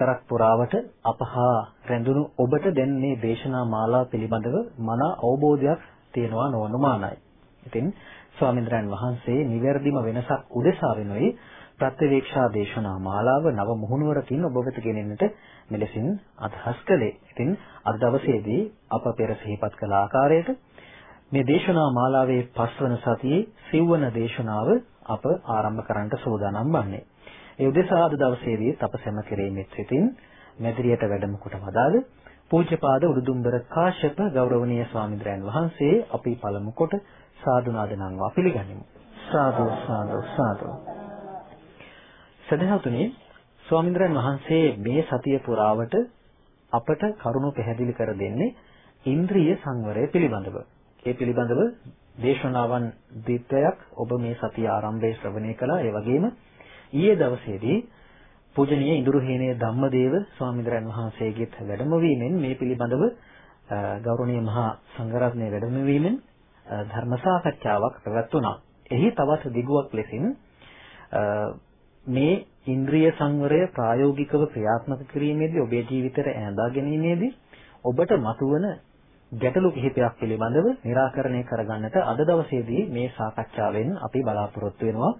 සති හතරක් පුරාවට අපහා රැඳුණු ඔබට දැන් මේ දේශනා මාලා පිළිබඳව මන අවබෝධයක් තියෙනවා නොඅනුමානයි. ඉතින් ස්වාමීන්ද්‍රයන් වහන්සේ නිවැරදිම වෙනසක් උදෙසා වෙනුයි ප්‍රත්‍යවේක්ෂා දේශනා මාලාව නව මුහුණුවරකින් ඔබ වෙත ගෙනෙන්නට මෙලෙසින් අදහස් කළේ. ඉතින් අද දවසේදී අප පෙර සිහිපත් කළ ආකාරයට මේ දේශනා මාලාවේ පස්වන සතියේ සිව්වන දේශනාව අප ආරම්භ කරන්නට සූදානම් වන්නේ. ඒ උදෙසා අද දවසේදී අප සැම කෙරෙහිමත් සිටින් මැදිරියට වැඩම කොට වදාළ පූජ්‍යපාද උඩුදුම්බර කාශ්‍යප ගෞරවනීය ස්වාමීන් වහන්සේ අපි පළමු කොට සාදුනාද නම්වා පිළිගනිමු. සාදු සාදු සාදු. සදහතුනි ස්වාමීන් වහන්සේ මේ සතිය පුරාවට අපට කරුණු පැහැදිලි කර දෙන්නේ ඉන්ද්‍රිය සංවරය පිළිබඳව. ඒ පිළිබඳව දේශනාවන් දීප්තයක් ඔබ මේ සතිය ආරම්භයේ ශ්‍රවණය කළා. ඒ වගේම ඊයේ දවසේදී පූජනීය ඉඳුරුහේනේ ධම්මදේව ස්වාමීන් වහන්සේගෙත් වැඩම වීමෙන් මේ පිළිබඳව ගෞරවනීය මහා සංඝරත්නයේ වැඩම වීමෙන් ධර්ම සාකච්ඡාවක් පැවැත්වුණා. එහි තවත් දිගුවක් ලෙසින් මේ ඉන්ද්‍රිය සංවරය ප්‍රායෝගිකව ක්‍රියාත්මක කිරීමේදී ඔබේ ජීවිතයට ඈඳා ගැනීමේදී ඔබට මතුවන ගැටලු කිහිපයක් පිළිබඳව निराකරණය කරගන්නට අද දවසේදී මේ සාකච්ඡාවෙන් අපි බලාපොරොත්තු වෙනවා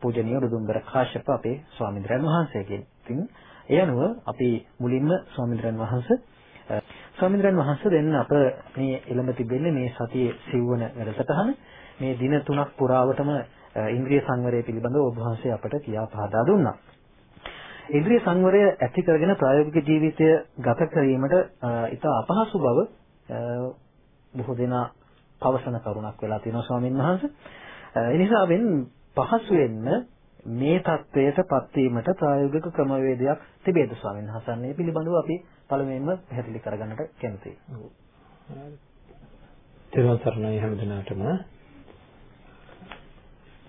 පූජනීය රුදුම්බර කාශ්‍යප අපේ ස්වාමීන් වහන්සේගෙන්. ඉතින් ඒ අනුව අපි මුලින්ම ස්වාමීන් වහන්සේ ස්වාමීන් වහන්සේ දෙන්න අප මේ එළඹ තිබෙන්නේ මේ සතියේ සිව්වන වැඩසටහන මේ දින තුනක් පුරාවටම ඉන්ද්‍රිය සංවරය පිළිබඳව ඔබ වහන්සේ අපට කියා පහදා දුන්නා. ඉන්ද්‍රිය සංවරය ඇති කරගෙන ප්‍රායෝගික ජීවිතය ගත කිරීමට ඉතා අපහසු බව බොහෝ දෙනා පවසන කරුණක් වෙලා තියෙනවා ස්වාමීන් වහන්සේ. ඒ නිසාවෙන් පහසු වෙන්න මේ தത്വයට පත්වීමට ප්‍රායෝගික ක්‍රමවේදයක් තිබේද ස්වාමීන් වහන්සේ? මේ පිළිබඳව අපි පළමුවෙන්ම පැහැදිලි කරගන්නට කැමතියි. තෙරුවන් සරණයි හැමදෙනාටම.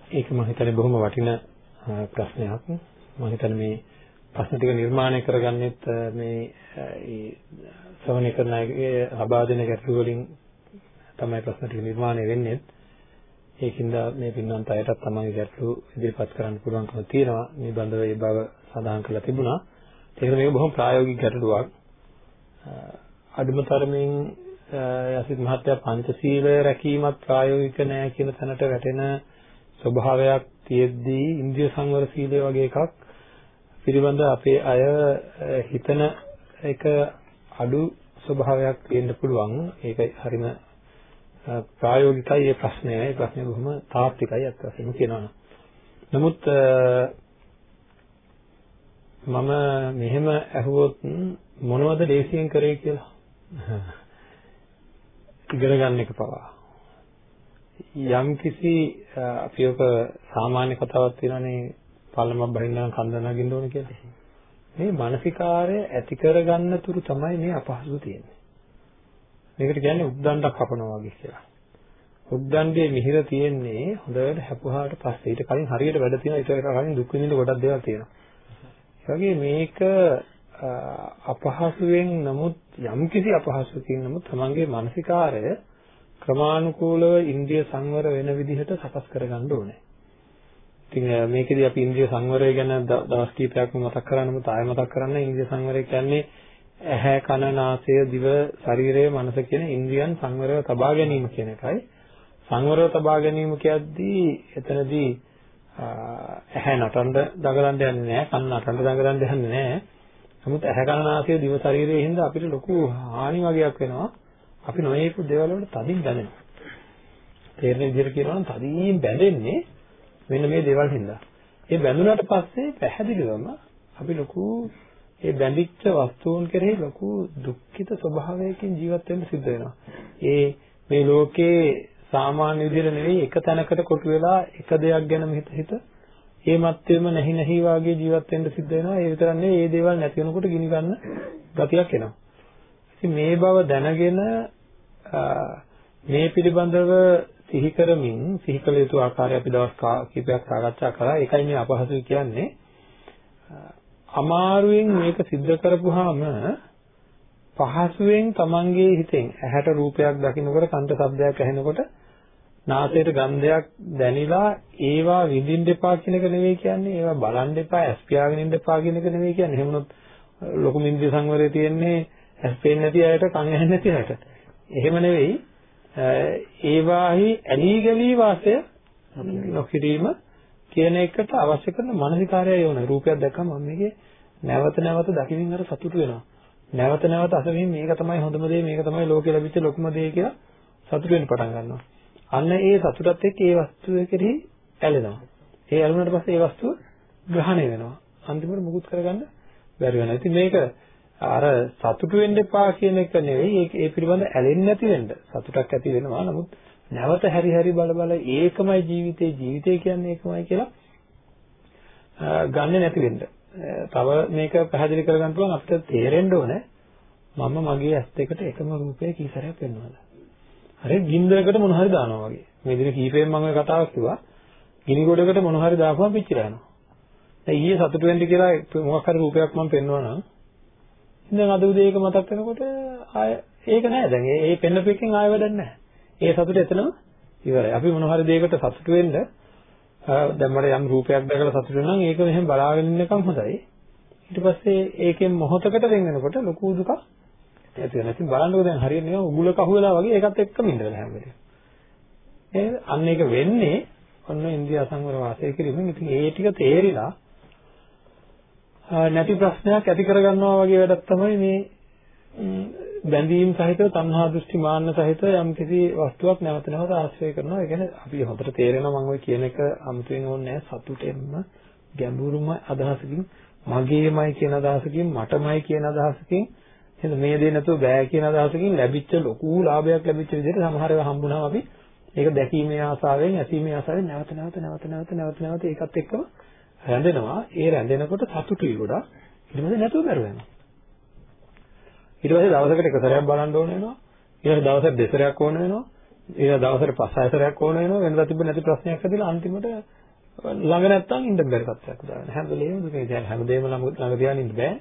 ඒක මම හිතන්නේ බොහොම වටින ප්‍රශ්නයක්. මම හිතන්නේ මේ ප්‍රශ්න ටික නිර්මාණය කරගන්නෙත් මේ ශ්‍රවණය කරන අයගේ ලබා දෙන ගැටළු වලින් තමයි ප්‍රශ්න ටික නිර්මාණය වෙන්නේ. ඒකින්ද මේ පින්නන්ත අයටත් තමන්ගේ ගැටළු ඉදිරිපත් කරන්න පුළුවන්කම තියෙනවා. මේ බඳව ඒ බව සඳහන් කරලා තිබුණා. ඒකට මේක බොහොම ප්‍රායෝගික ගැටලුවක්. අඩුම තරමින් යසිත මහත්තයා පංචශීලය රැකීමත් ප්‍රායෝගික නෑ කියන තැනට වැටෙන ස්වභාවයක් තියෙද්දී ඉන්ද්‍රිය සංවර සීලය වගේ එකක් පිළිබඳ අපේ අය හිතන එක අඩු ස්වභාවයක් තියෙන්න පුළුවන්. ඒක හරිම ප්‍රායෝගිකයි මේ ප්‍රශ්නය. ඒ ප්‍රශ්නේ බොහොම තාත්විකයි අත් වශයෙන්ම කියනවා. නමුත් මම මෙහෙම ඇහුවොත් මොනවද දේශයෙන් කරේ කියලා ඉගෙන ගන්න එක පවා යම් කිසි අපි ඔක සාමාන්‍ය කතාවක් තියෙනනේ පල්ලමක් බහින්න කන්ද නගින්න ඕන කියලා. මේ මානසිකාරය ඇති කරගන්න තුරු තමයි මේ අපහසුව තියෙන්නේ. මේකට කියන්නේ උද්දණ්ඩක් කපනවා වගේ කියලා. උද්දණ්ඩේ මිහිර තියෙන්නේ හොඳට හැපුවාට පස්සේ ඊට කලින් හරියට වැඩ තියෙනවා ඊට කලින් දුක් විඳින්න ගොඩක් දේවල් තියෙනවා. ඒ වගේ මේක අපහසුයෙන් නමුත් යම්කිසි අපහසුකින් නමුත් තමන්ගේ මානසිකාරය ක්‍රමානුකූලව ඉන්ද්‍රිය සංවර වෙන විදිහට සකස් කරගන්න ඕනේ. ඉතින් මේකෙදි අපි ඉන්ද්‍රිය සංවරය ගැන දවස් කිහිපයක්ම මතක් කරන්නම තාය මතක් කරන්න ඉන්ද්‍රිය සංවරය කියන්නේ ඇහැ කන නාසය දිව ශරීරය මනස කියන ඉන්ද්‍රියන් සංවරව තබා ගැනීම කියන එකයි. සංවරව තබා ගැනීම කියද්දී එතනදී ඇහැ නටන්න දඟලන්න යන්නේ නැහැ කන නටන්න දඟලන්න යන්නේ නැහැ. නමුත් ඇහැ කන නාසය දිව ශරීරයේ හින්දා අපිට ලොකු හානි වගේක් වෙනවා. අපි නොයේපු දේවල් වලට තදින් බැඳෙනවා. තේරෙන විදිහට කියනවා නම් තදින් බැඳෙන්නේ මෙන්න මේ දේවල් හින්දා. ඒ බැඳුනට පස්සේ පැහැදිලිවම අපි ලොකු ඒ බැඳිච්ච වස්තුන් කෙරෙහි ලොකු දුක්ඛිත ස්වභාවයකින් ජීවත් වෙන්න සිද්ධ වෙනවා. ඒ මේ ලෝකේ සාමාන්‍ය විදිහට නෙවෙයි එක තැනකට කොටු වෙලා එක දෙයක් ගැන හිත හිත ඒ මැත්තේම නැහි නැහි වාගේ ජීවත් වෙන්න සිද්ධ වෙනවා. ඒ විතරක් නෙවෙයි මේ දේවල් නැති වෙනකොට ගිනි ගන්න ගතියක් එනවා. ඉතින් මේ බව දැනගෙන මේ පිළිබඳව සිහි කරමින් සිහි කළ යුතු ආකාරය අපි දවස් කීපයක් සාකච්ඡා කරා. ඒකයි මේ අපහසුයි කියන්නේ. අමාරුවෙන් මේක सिद्ध කරපුවාම පහසුවෙන් Tamange හිතෙන් ඇහැට රූපයක් දකින්නකොට කන්ට ශබ්දයක් ඇහෙනකොට නාසයට ගන්ධයක් දැනිලා ඒවා විඳින්න එපා කියන එක නෙවෙයි කියන්නේ. ඒවා බලන්න එපා, ඇස් පියාගෙන ඉන්න එපා කියන එක නෙවෙයි කියන්නේ. එහෙම වුණොත් ලොකු ඉන්ද්‍රිය සංවරය තියෙන්නේ ඇස් පේන්නේ නැති අයට, කන් ඇහෙන්නේ නැති අයට. එහෙම නෙවෙයි. ඒවාහි ඇලී ගලී වාසය නොකිරීම කියන එකට අවශ්‍ය කරන මානසිකාරයයි ඕන. රූපයක් දැක්කම මම මේකේ නැවත නැවත දකින්න අර සතුටු වෙනවා. නැවත නැවත අසමින් මේක තමයි හොඳම දේ මේක තමයි ලෝකෙ ලැබිච්ච ලොකුම දේ කියලා සතුටු වෙන්න පටන් ගන්නවා. අන්න ඒ සතුටත් එක්ක ඒ වස්තුව කෙරෙහි ඇලෙනවා. ඒ ඇලුනට පස්සේ ඒ වස්තුව ග්‍රහණය වෙනවා. අන්තිමට මුකුත් කරගන්න බැරි වෙනවා. ඉතින් මේක අර සතුටු වෙන්න එපා කියන එක නෙවෙයි ඒක ඒ පිළිබඳ ඇලෙන්නේ නැති වෙන්න සතුටක් ඇති වෙනවා. නමුත් නැවත හැරි හැරි බල බල ඒකමයි ජීවිතේ ජීවිතය කියන්නේ ඒකමයි කියලා ගන්නෙ නැති වෙන්න. තව මේක පැහැදිලි කරගන්න පුළුවන් අපිට තේරෙන්න ඕනේ මම මගේ ඇස් දෙකට එකම රූපය කී සැරයක් වෙනවද? හරි ගින්දරකට මොන හරි දානවා වගේ. මේ දින කීපෙන් මම ඔය කතාවක් කිව්වා. ගිනි ගොඩකට මොන හරි දාපුවම පිච්චිලා යනවා. දැන් ඊයේ සතුට වෙන්න කියලා මොකක් හරි රූපයක් මම පෙන්වනවා නම් දැන් අද උදේ ඒක මතක් වෙනකොට ආය ඒක නෑ දැන් ඒ පෙන්නපු එකෙන් ආය වැඩක් නෑ. ඒ සතුට එතනම ඉවරයි. අපි මොන හරි දෙයකට සතුට වෙන්න දැන් මට යම් රූපයක් දැකලා සතුට වෙනවා නම් ඒක මෙහෙම බලාගෙන ඉන්නකම් හොඳයි. ඊට පස්සේ ඒකෙන් මොහොතකට වෙන් වෙනකොට ලොකු දුකක් ඇති වෙනවා. ඉතින් බලන්නකෝ දැන් හරියට නිකන් උගුලක අහුවෙලා වගේ ඒකත් එක්කම ඉඳලා හැම වෙලේම. නේද? අන්න ඒක වෙන්නේ ඔන්න ඉන්දියා සංවර වාසය කිරීමෙන්. ඉතින් ඒ ටික තේරිලා නැති ප්‍රශ්නයක් ඇති කරගන්නවා වගේ වැඩක් තමයි මේ බැඳීම් සහිතව තණ්හා දෘෂ්ටි මාන්න සහිත යම් කිසි වස්තුවක් නැවත නැවත ආශ්‍රය කරනවා. ඒ කියන්නේ අපි හොඳට තේරෙනවා මම ඔය කියන එක අමුතුවෙන් ඕනේ නැහැ සතුටෙන්ම ගැඹුරුම අදහසකින් මගේමයි කියන අදහසකින් මටමයි කියන අදහසකින් එහෙනම් මේ දේ නැතුව බෑ කියන අදහසකින් ලැබිච්ච ලොකු ලාභයක් ලැබිච්ච විදිහට සමහර ඒවා හම්බුනම අපි ඒක දැකීමේ ආසාවෙන් ඇසීමේ ආසාවෙන් නැවත නැවත නැවත නැවත නැවත නැවත ඒකත් එක්කම රැඳෙනවා. ඒ රැඳෙනකොට සතුටුයි ගොඩක්. ඊට පස්සේ නැතුව බැරුව යනවා. ඊට පස්සේ දවසකට එක සැරයක් බලන්න ඕන වෙනවා. ඊට දවසට දෙසරයක් ඕන වෙනවා. ඊට දවසට පස් හය සැරයක් ඕන වෙනවා. වෙනදා තිබ්බ නැති ප්‍රශ්නයක් ඇතිලා අන්තිමට ළඟ නැත්තම් ඉන්න බැරි තත්ත්වයක් උදාගෙන. හැමදේම දුක. ඒ කියන්නේ හැමදේම ළඟ තියාගෙන ඉන්න බෑ.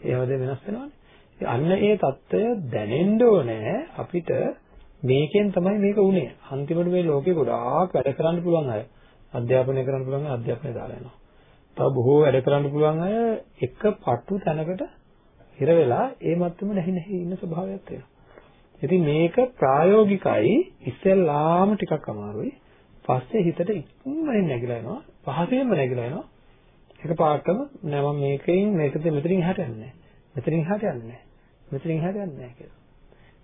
ඒ හැමදේම වෙනස් වෙනවානේ. අන්න ඒ தত্ত্বය දැනෙන්න ඕනේ අපිට මේකෙන් තමයි මේක උනේ. අන්තිමට මේ ලෝකේ ගොඩාක් වැඩ කරන්න පුළුවන් අය. අධ්‍යාපනය කරන්න පුළුවන් අය අධ්‍යාපනය දාලා යනවා. තව බොහෝ වැඩ කරන්න පුළුවන් අය එක පටු තැනකට හිර වෙලා ඒ මත්තම නැහි නැහි ඉන්න ස්වභාවයක් තියෙනවා. ඉතින් මේක ප්‍රායෝගිකයි ඉස්සෙල්ලාම ටිකක් අමාරුයි. පස්සේ හිතට ඉක්මනින් නැగిලා එනවා. පහසෙන්ම නැగిලා එනවා. එක පාටම නෑ මම මේකෙන් මේකද මෙතනින් එහාට යන්නේ නෑ. මෙතනින් එහාට යන්නේ නෑ. මෙතනින් එහාට යන්නේ නෑ කියලා.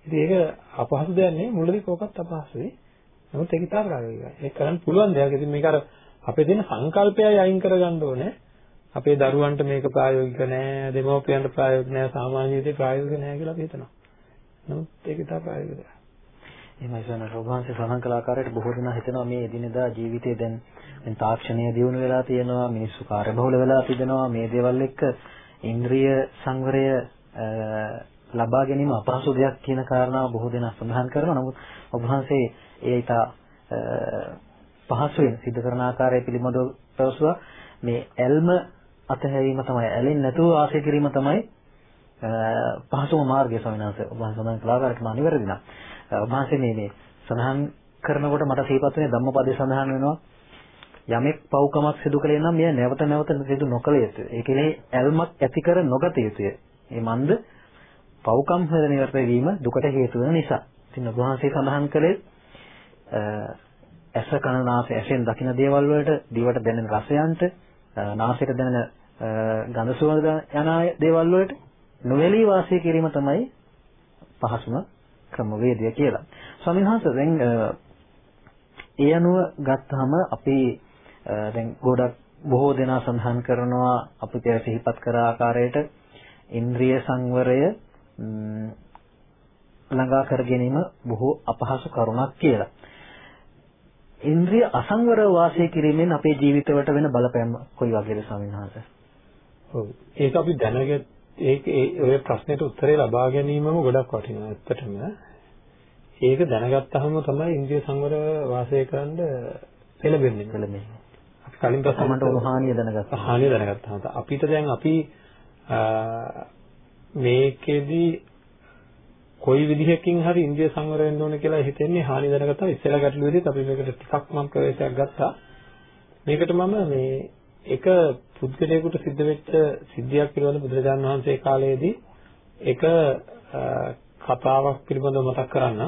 ඉතින් ඒක අපහසු දෙයක් නෙවෙයි මුලදී කෝකත් අපහසුයි. නමුත් ඒක ඉතාල ප්‍රායෝගිකයි. ඒක කරන්න පුළුවන් දෙයක්. ඉතින් මේක අර අපේ තියෙන සංකල්පයයි අයින් කරගන්න ඕනේ. අපේ දරුවන්ට මේක ප්‍රායෝගික නෑ, දෙමව්පියන්ට ප්‍රායෝගික නෑ, සාමාන්‍ය ජීවිතේ ප්‍රායෝගික නෑ කියලා අපි හිතනවා. නමුත් ඒක තමයි ප්‍රායෝගික දෙයක්. එහෙමයි සන රෝගාංශ සහන් කළ ආකාරයට බොහෝ දෙනා හිතනවා මේ එදිනෙදා ජීවිතයේ දැන් දැන් තාක්ෂණය දියුණු වෙලා තියෙනවා මිනිස්සු කාර්යබහුල වෙලා තිබෙනවා මේ දේවල් එක්ක ඉන්ද්‍රිය සංවරය ලබා ගැනීම අපහසු දෙයක් කියන කාරණාව බොහෝ දෙනා සඳහන් කරනවා නමුත් ඔබ වහන්සේ ඒ ඊට පහසුවෙන් සිද්ධ කරන ආකාරය පිළිබඳව පැවසුවා මේ ඇල්ම අතහැරීම තමයි ඇලෙන්නේ නැතුව ආශය කිරීම තමයි පහසුම මාර්ගය ස්වාමීන් වහන්සේ ඔබ සඳහන් කළා කාරකම අනිවැරදි නම් ඔබ වහන්සේ මේ මේ සඳහන් කරනකොට මට සිහිපත් වෙන්නේ ධම්මපදයේ සඳහන් වෙනවා යමෙක් පව්කමක් සිදු කළේ නම් මෙය නැවත නැවත සිදු නොකළ යුතුය. ඒ කියන්නේ ඇල්මක් ඇති කර නොගත යුතුය. මේ මන්ද පව්කම් හද නිවර්ත වීම දුකට හේතු වෙන නිසා. ඉතින් ඔබ වහන්සේ සඳහන් කළේ ඇස කන නාසය ඇසෙන් දකින දේවල් වලට දිවට දැනෙන රසයන්ට නාසයට දැනෙන ගඳ සුවඳ යන දේවල් වලට නොවැළී වාසය කිරීම තමයි පහසුම ක්‍රමවේදය කියලා. ස්වාමීන් වහන්සේ දැන් ඒ අනුව ගත්තාම අපි දැන් ගොඩක් බොහෝ දෙනා සඳහන් කරනවා අපි පෙර සිහිපත් කර ආකාරයට ඉන්ද්‍රිය සංවරය ළඟා කර ගැනීම බොහෝ අපහසු කරුණක් කියලා. ඉන්ද්‍රිය අසංවර වාසය කිරීමෙන් අපේ ජීවිතවලට වෙන බලපෑම කොයි වගේද ස්වාමීන් වහන්සේ? ඔව්. ඒක අපි දැනගත් ඒක ඔය ප්‍රශ්නෙට උත්තරේ ලබා ගැනීමම ගොඩක් වටිනවා ඇත්තටම. ඒක දැනගත්තාම තමයි ඉන්ද්‍රිය සංවර වාසය කරන්න පෙළඹෙන්නේ. පෙළඹෙන්නේ. අපි කලින් ප්‍රශ්නකට උණු හානිය දැනගත්තා. හානිය දැනගත්තාම අපිට දැන් අපි මේකෙදි කොයි විදිහකින් හරි ඉන්ද්‍රිය සංවර වෙන්න ඕන කියලා හිතෙන්නේ හානි දැනගත්තා. ඉස්සෙල්ලා ගැටලුවේදීත් අපි මේකට ටිකක් මම ප්‍රවේශයක් ගත්තා. මේකට මම මේ එක පුද්ගලයෙකුට සිද්ධ වෙච්ච සිද්ධියක් පිළිබඳව බුදුරජාණන් වහන්සේ කාලයේදී එක කතාවක් පිළිබඳව මතක් කරන්න.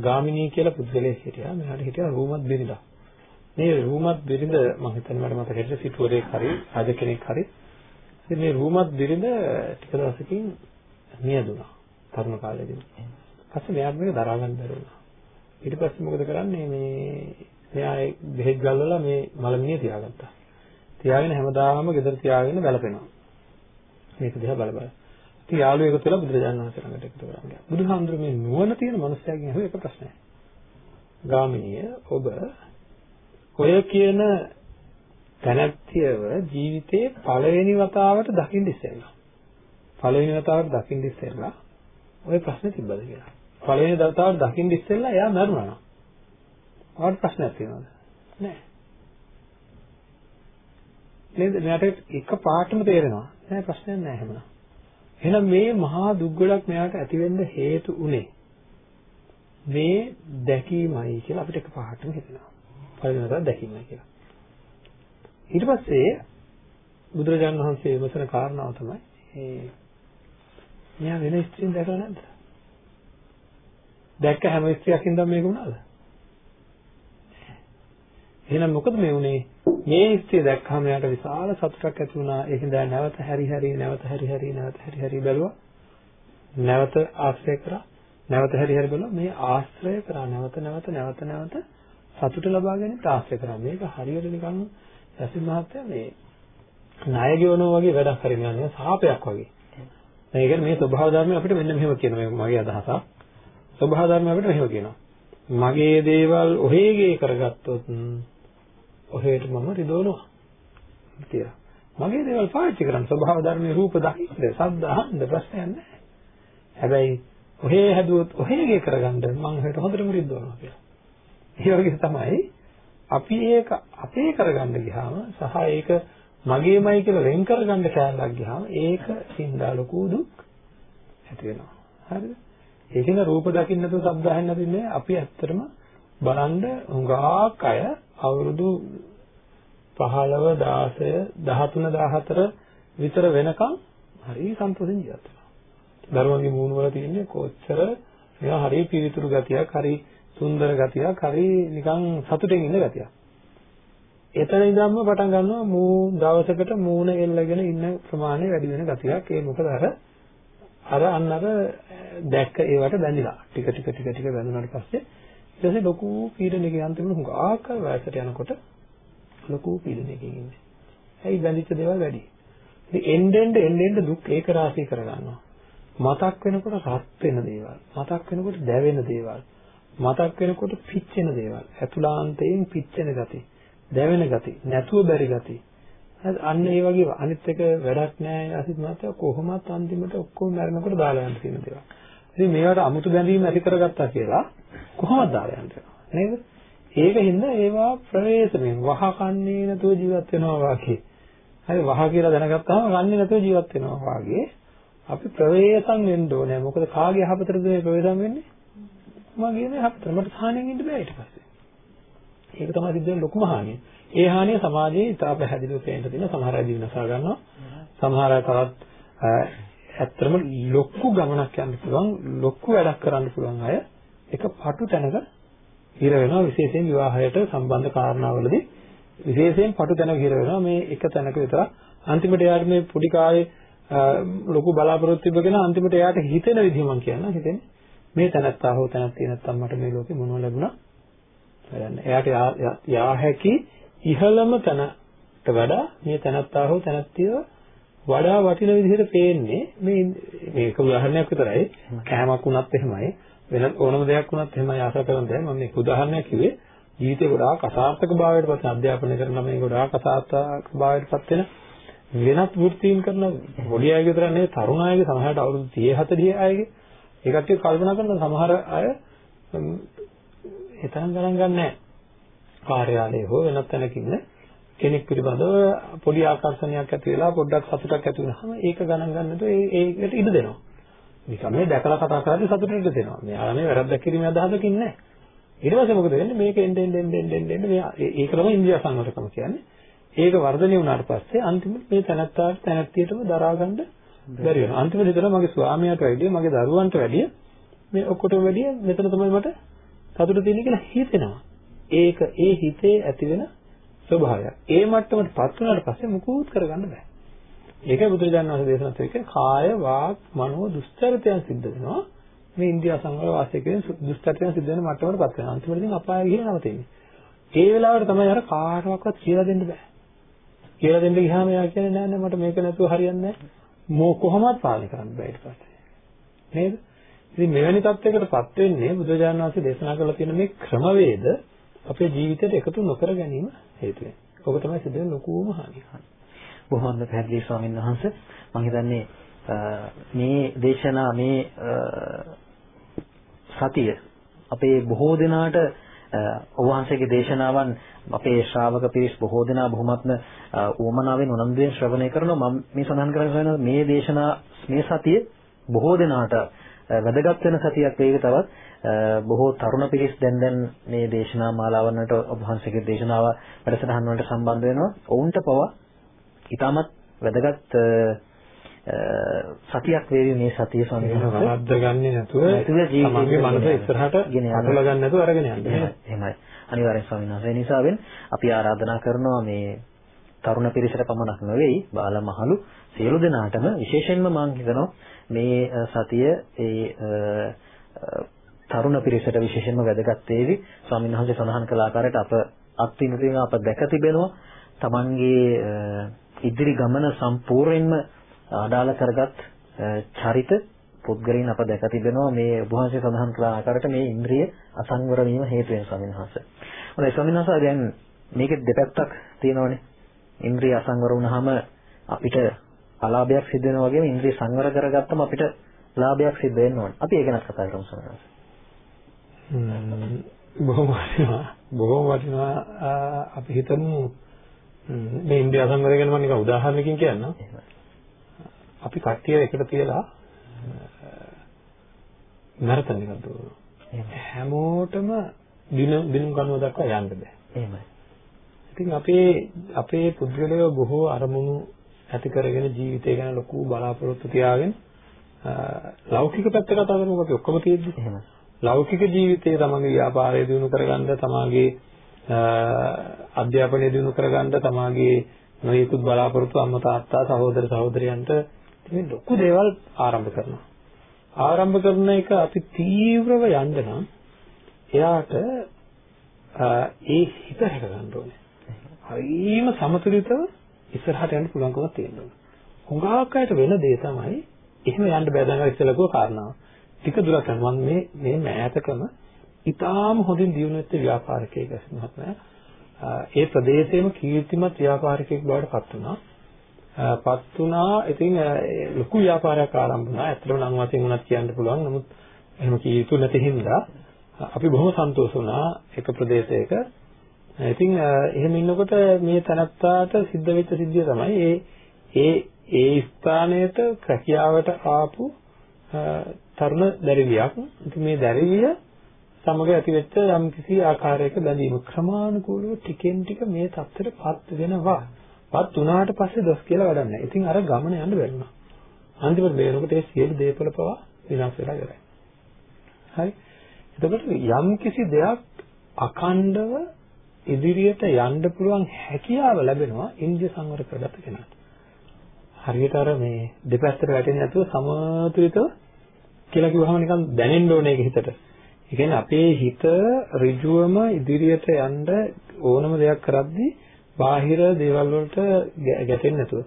ගාමිණී කියලා පුද්ගලයෙක් හිටියා. මෙයාට හිටියා රූමත් බිරිඳක්. මේ රූමත් බිරිඳ මම හිතන්නේ මට මතක හිටිය සිටුවරයෙක් හරි රජ කෙනෙක් හරි. ඉතින් මේ රූමත් බිරිඳ ටික දවසකින් මියදුනා තරුණ කාලේදී. පස්සේ මෙයාට මේක දරා ගන්න බැරි වුණා. ඊට පස්සේ මොකද කරන්නේ මේ මෙයා බෙහෙත් ගල්වලා මේ මලමිනිය තියාගත්තා. තියාගෙන හැමදාම ගෙදර තියාගෙන බලපෙනවා. මේක දිහා බල බල. ඉතින් යාළුවෝ එකතු වෙලා බුදුරජාණන් වහන්සේ ළඟට එකතු කරා ගියා. බුදුහාමුදුරුවෝ මේ නුවණ තියෙන මනුස්සයාගෙන් අහුව එක ප්‍රශ්නයක්. ගාමිනිය ඔබ ඔය කියන තැනැත්තියව ජීවිතේ පළවෙනි වතාවට දකින්න ඉස්සෙල්ලා පළවෙනි වතාවට දකින්න ඉස්සෙල්ලා ওই ප්‍රශ්නේ තිබ්බද කියලා. පළවෙනි වතාවට දකින්න ඉස්සෙල්ලා එයා මරුණා නම්. ඔයාලට ප්‍රශ්නයක් තියෙනවද? නැහැ. නේද? මෙයාට එක පාටම තේරෙනවා. නෑ ප්‍රශ්නයක් නෑ එහෙමනම්. එහෙනම් මේ මහා දුක් ගොඩක් මෙයාට ඇති වෙන්න හේතු උනේ මේ දැකීමයි කියලා අපිට එක පාටම හිතෙනවා. පළවෙනි වතාවට දැකීමයි කියලා. ඊට පස්සේ බුදුරජාණන් වහන්සේ විමසන කාරණාව තමයි ඒ මෙයා වෙන ස්ත්‍රීන් දැකලා නැද්ද? දැක්ක හැම ස්ත්‍රියකින්ද මේක වුණාද? එහෙනම් මොකද මේ උනේ? මේ ස්ත්‍රිය දැක්කම එයාට විශාල සතුටක් ඇති වුණා. ඒකෙන් දැන් නැවත හැරි හැරි නැවත හැරි හැරි නැවත හැරි හැරි බැලුවා. නැවත ආශ්‍රය කරා. නැවත හැරි හැරි බැලුවා. මේ ආශ්‍රය කරා නැවත නැවත නැවත නැවත සතුට ලබා ගැනීමට ආශ්‍රය කරා. මේක හරියට නිකන් රසින් මහත්තයා මේ ණය ගෙවනවා වගේ වැඩක් හරිනවා නේ සාපයක් වගේ. ඒ කියන්නේ මේ ස්වභාව ධර්මය අපිට මෙන්න මෙහෙම කියනවා මගේ අදහසක්. ස්වභාව ධර්මය අපිට මෙහෙම කියනවා. මගේ දේවල් ඔහේගේ කරගත්තොත් ඔහෙට මම රිදවනවා. කියලා. මගේ දේවල් පාවිච්චි කරන් ස්වභාව ධර්මයේ රූප දකින්න, ශබ්ද අහන්න ප්‍රශ්නයක් නැහැ. හැබැයි ඔහේ හැදුවොත් ඔහේගේ කරගන්න මම ඔහෙට හොඳටම රිදවනවා කියලා. ඒ වගේ තමයි අපි ඒක අපේ කරගන්න ගියාම සහ ඒක මගේමයි කියලා වෙන් කරගන්න කැලලක් ගියාම ඒක සින්දා ලොකු දුක් ඇති වෙනවා. හරිද? ඒකෙන රූප දකින්න නැතුව ශබ්ද අහන්න නැතිනේ අපි ඇත්තටම බලන්න හුඟක් අය අවුරුදු 15 16 13 14 විතර වෙනකම් හරි සන්තෝෂෙන් ජීවත් වෙනවා. දරුවන්ගේ මූණ වල තියෙන්නේ කොච්චර මේවා හරි පිරිතුරු ගතියක් හරි සුන්දර ගතියක් හරි නිකන් සතුටෙන් ඉන්න ගතියක්. එතන ඉඳන්ම පටන් ගන්නවා මූ දවසකට මූණ එල්ලගෙන ඉන්න ප්‍රමාණය වැඩි වෙන ගතියක්. ඒ මොකද අර අර අන්න අර දැක්ක ඒවට බැඳිලා. ටික ටික ටික ටික බැඳුනාට පස්සේ ඊට පස්සේ ලොකු පීඩනයක අන්තිමට හුඟක් වයසට යනකොට ලොකු පීඩනයකින් ඉන්නේ. ඇයි බැඳිච්ච දේවල් වැඩි. ඉතින් එන්න එන්න එන්න දුක් ඒක රාශී කරගන්නවා. මතක් වෙනකොට රත් වෙන දේවල්, මතක් වෙනකොට දැවෙන දේවල්, මතක් වෙනකොට පිච්චෙන දේවල්, ඇතුළාන්තයෙන් පිච්චෙන ගති. දැවෙන ගති, නැතුව බැරි ගති. අන්න ඒ වගේ අනිත් එක වැඩක් නෑ අසිත මාත්‍යා කොහොමත් අන්තිමට ඔක්කොම මැරෙනකොට දාලා යන්න තියෙන දේවල්. ඉතින් මේවට 아무තු බැඳීම ඇති කරගත්තා කියලා කොහොමද දාලා යන්න නේද? ඒකින්ද ඒවා ප්‍රවේශමෙන් වහ කන්නේ නැතුව ජීවත් වෙනවා වගේ. හරි වහ කියලා දැනගත්තාම කන්නේ නැතුව ජීවත් වෙනවා වගේ. අපි ප්‍රවේශම් වෙන්න ඕනේ. මොකද කාගේ යහපතටද මේ ප්‍රවේශම් වෙන්නේ? මගේ යහපතට. මට සාහනෙන් ඉන්න බෑ ඊට පස්සේ. ඒක තමයි සිද්ධ වෙන ලොකුම හානිය. ඒ හානිය සමාජයේ ඉතා පැහැදිලිව පේන්න තියෙන සමහර අය දිනසා ගන්නවා. සමහර අය තවත් ඇත්තටම ලොකු ගමනක් යන්න පුළුවන්, ලොකු වැඩක් කරන්න පුළුවන් අය එක පටු තැනක හිර වෙනවා. විශේෂයෙන් විවාහයට සම්බන්ධ කාරණාවලදී විශේෂයෙන් පටු තැනක හිර වෙනවා. මේ එක තැනක විතර අන්තිමට එයාට මේ පොඩි කාලේ ලොකු බලාපොරොත්තු තිබගෙන අන්තිමට එයාට හිතෙන විදිහ මම කියන්න හිතෙන්නේ මේ තැනත්තා හෝ තැනත්තිය නැත්තම් මට මේ ලෝකේ මොනව ලැබුණා? වැඩන්නේ. එයාට යා හැකි ඉහළම තැනට වඩා මේ තැනත්තා හෝ තැනත්තිය වඩා වටින විදිහට පේන්නේ මේ මේක උදාහරණයක් විතරයි. කෑමක් වුණත් එහෙමයි වෙන ඕනම දෙයක් වුණත් එහෙමයි ආශා කරන දෙයක්. මම මේක උදාහරණයක් කිව්වේ ජීවිතේ ගොඩාක් අසාර්ථක භාවයට පත් අධ්‍යාපනය කරන ළමයි ගොඩාක් අසාර්ථක භාවයට පත් වෙන වෙනත් වෘත්තීන් කරන පොඩි අය විතර නෙවෙයි තරුණ අයගේ සමහරට අවුරුදු 30 40 අයගේ ඒ කට්ටිය කල්පනා කරන සමහර අය ඒ තරම් ගණන් ගන්න නැහැ. කාර්යාලයේ හෝ වෙනත් තැනක ඉන්න කෙනෙක් පිළිබඳව පොඩි ආකර්ෂණයක් ඇති වෙලා පොඩ්ඩක් සතුටක් ඇති වෙනහම ඒක ගණන් ගන්නට ඒකට ඉඩ දෙනවා. නිකම් මේ දැකලා කතා කරද්දී සතුටට දෙනවා. මෙයාලා මේ වැරද්දක් කිරීමේ අදහසකින් නැහැ. ඊට පස්සේ මොකද වෙන්නේ? මේක එන්න එන්න එන්න එන්න එන්න මේ ඒක තමයි ඉන්දියා සංවරකම කියන්නේ. ඒක වර්ධනය වුණාට පස්සේ අන්තිමට මේ තනත්තාට තනත්තියටම දරා ගන්න බැරි වෙනවා. අන්තිමට හිතනවා මගේ ස්වාමියාට වැඩිය මගේ දරුවන්ට වැඩිය මේ ඔක්කොටම වැඩිය මෙතන තමයි මට සතුට තියෙන්නේ කියලා හිතෙනවා. ඒක ඒ හිතේ ඇති වෙන ස්වභාවයක්. ඒ මට්ටමට පත් වුණාට පස්සේ මුකුත් කරගන්න බෑ. ඒකයි බුදුරජාණන් වහන්සේ දේශනා කළේ කාය වාක් මනෝ දුස්චරිතයන් සිද්ධ වෙනවා. මේ ඉන්දියා සංවර වාසය කියන දුස්චරිතයන් සිද්ධ වෙන මට්ටමට පත් වෙනවා. අන්තිමට ඉතින් අපාය ගිහින් නවතින්නේ. ඒ වෙලාවට තමයි අර කාටවත් කියලා දෙන්න බෑ. කියලා දෙන්න ගියාම එයා කියන්නේ නෑ නෑ මට මේක නැතුව හරියන්නේ නෑ. මෝ කොහොමවත් පාලනය කරන්න බෑ ඊට පස්සේ. නේද? ඉතින් මෙවැනි තත්යකටපත් වෙන්නේ බුදුරජාණන් වහන්සේ දේශනා කරලා තියෙන මේ ක්‍රමවේද අපේ ජීවිතයට එකතු නොකර ගැනීම හේතුවෙන්. ඔබ තමයි සිද්ධ වෙන ලොකුම හානිය. බොහොම පැහැදිලි ස්වාමීන් වහන්සේ මම හිතන්නේ මේ දේශනා මේ සතිය අපේ බොහෝ දෙනාට ඔබ වහන්සේගේ දේශනාවන් අපේ ශ්‍රාවක පිරිස් බොහෝ දෙනා බොහොමත්ම උවමනාවෙන් උනන්දුවෙන් ශ්‍රවණය කරනවා මම මේ සඳහන් කරගෙන මේ දේශනා මේ සතිය බොහෝ දෙනාට වැදගත් වෙන සතියක් වේවි තවත්. බොහෝ තරුණ පිරිස් දැන් දැන් මේ දේශනා මාලාවන්ට ඔබ වහන්සේගේ දේශනාව වැඩසටහන් වලට සම්බන්ධ වෙනවා. ඔවුන්ට පවා ඊටමත් වැදගත් සතියක් වේවි මේ සතිය ස්වාමීන් වහන්සේ. වරද්ද ගන්නේ නැතුව තමන්ගේ මනස ඉස්සරහට යන්න ගන්න. නැතුව අරගෙන යන්න. එහෙමයි. අනිවාර්යෙන් ස්වාමීන් වහන්සේ නිසාවෙන් අපි ආරාධනා කරනවා මේ තරුණ පිරිසට පමණක් නෙවෙයි බාල මහලු සියලු දෙනාටම විශේෂයෙන්ම මම හිතනවා මේ සතිය ඒ තරුණ පිරිසට විශේෂයෙන්ම වැදගත් වේවි. ස්වාමීන් වහන්සේ සඳහන් කළ ආකාරයට අප අත්විඳින අප දැක තිබෙනවා තමන්ගේ ඉදිරි ගමන සම්පූර්ණයෙන්ම අඩාල කරගත් චරිත පුද්ගලයන් අප දැක තිබෙනවා මේ උභාෂය සඳහන් කළ ආකාරයට මේ ඉන්ද්‍රිය අසංවර වීම හේතු වෙන ස්වාමීන් වහන්සේ. හොඳයි ස්වාමීන් වහන්සේ දැන් මේකේ දෙපැත්තක් තියෙනවානේ. ඉන්ද්‍රිය අසංවර වුණාම අපිට අලාභයක් සිද්ධ වෙනවා වගේම ඉන්ද්‍රිය සංවර කරගත්තම අපිට ලාභයක් සිද්ධ වෙන්න ඕනේ. අපි ඒක ගැන කතා කරමු වහන්සේ. බොහොම වටිනවා. බොහොම වටිනවා අපි හිතමු මේ ඉන්දියා සංවරය ගැන මම නිකන් උදාහරණකින් කියන්නම්. අපි කට්ටිය එකට තියලා මැරතන් එකක් දුවනවා. හැමෝටම දින දිනුම් කනුව දක්වා යන්න බෑ. එහෙමයි. ඉතින් අපේ අපේ පුද්ගලයෝ බොහෝ අරමුණු ඇති කරගෙන ජීවිතය ගැන ලොකු බලාපොරොත්තු තියාගෙන ලෞකික පැත්ත කතා කරමුකෝ අපි ඔක්කොම තියෙද්දි. එහෙමයි. ලෞකික ජීවිතයේ තමන්ගේ ව්‍යාපාරය දිනු කරගන්න තමාගේ අධ්‍යාපනය දිනු කරගන්න තමාගේ නොයෙකුත් බලාපොරොත්තු අම්මා තාත්තා සහෝදර සහෝදරයන්ට මේ ලොකු දේවල් ආරම්භ කරනවා. ආරම්භ කරන එක අපි තීව්‍රව යන්න නම් එයාට ඒ හිත හැක ගන්න ඕනේ. හරිම සමතුලිතව ඉස්සරහට යන්න පුළුවන්කමක් තියෙන්න ඕනේ. හුඟක් අයට වෙන දේ තමයි එහෙම යන්න බෑ දැන් ඉස්සෙල්ලා කාරණාව. ටික දුරක් යනවා මේ මේ මෑතකම ඉතාම හොඳින් දියුණු වෙච්ච ව්‍යාපාරිකයෙක් මහත්මයා ඒ ප්‍රදේශයේම කීර්තිමත් ව්‍යාපාරිකයෙක් බවට පත් වුණා. පත් වුණා ඉතින් ලොකු ව්‍යාපාරයක් ආරම්භ වුණා. ඇත්තටම නම් වශයෙන් උනත් කියන්න පුළුවන්. නමුත් එහෙම කිය යුතු නැති හින්දා අපි බොහොම සන්තෝෂ වුණා එක ප්‍රදේශයක. Uh, ඉතින් uh, එහෙම ඉන්නකොට මේ තනත්තාට සිද්ධ වෙච්ච සිද්ධිය තමයි ඒ ඒ ඒ ස්ථානයට රැකියාවට ආපු uh, තරුණ දැරිවියක්. ඉතින් මේ දැරිවිය සමග ඇතිවෙච්ච යම් කිසි ආකාරයක බැඳීම ක්‍රමානුකූලව ටිකෙන් ටික මේ தත්ත්වයටපත් වෙනවා. පත් වුණාට පස්සේ දොස් කියලා වැඩක් නැහැ. ඉතින් අර ගමන යන්න බැරිුණා. අන්තිමට බේරනකොට ඒ සියලු දේපල පවා විනාශ වෙලා ඉවරයි. හරි. එතකොට යම් කිසි දෙයක් අඛණ්ඩව ඉදිරියට යන්න පුළුවන් හැකියාව ලැබෙනවා ඉන්ද්‍රිය සංවර කරගත්ත කෙනාට. හරියට අර මේ දෙපැත්තට වැටෙන්නේ නැතුව සමතුලිතව කියලා කිව්වහම නිකන් දැනෙන්න ඕනේ ඒක හිතට. ඒ කියන්නේ අපේ හිත ඍජුවම ඉදිරියට යන්න ඕනම දෙයක් කරද්දී බාහිර දේවල් වලට ගැටෙන්නේ නැතුව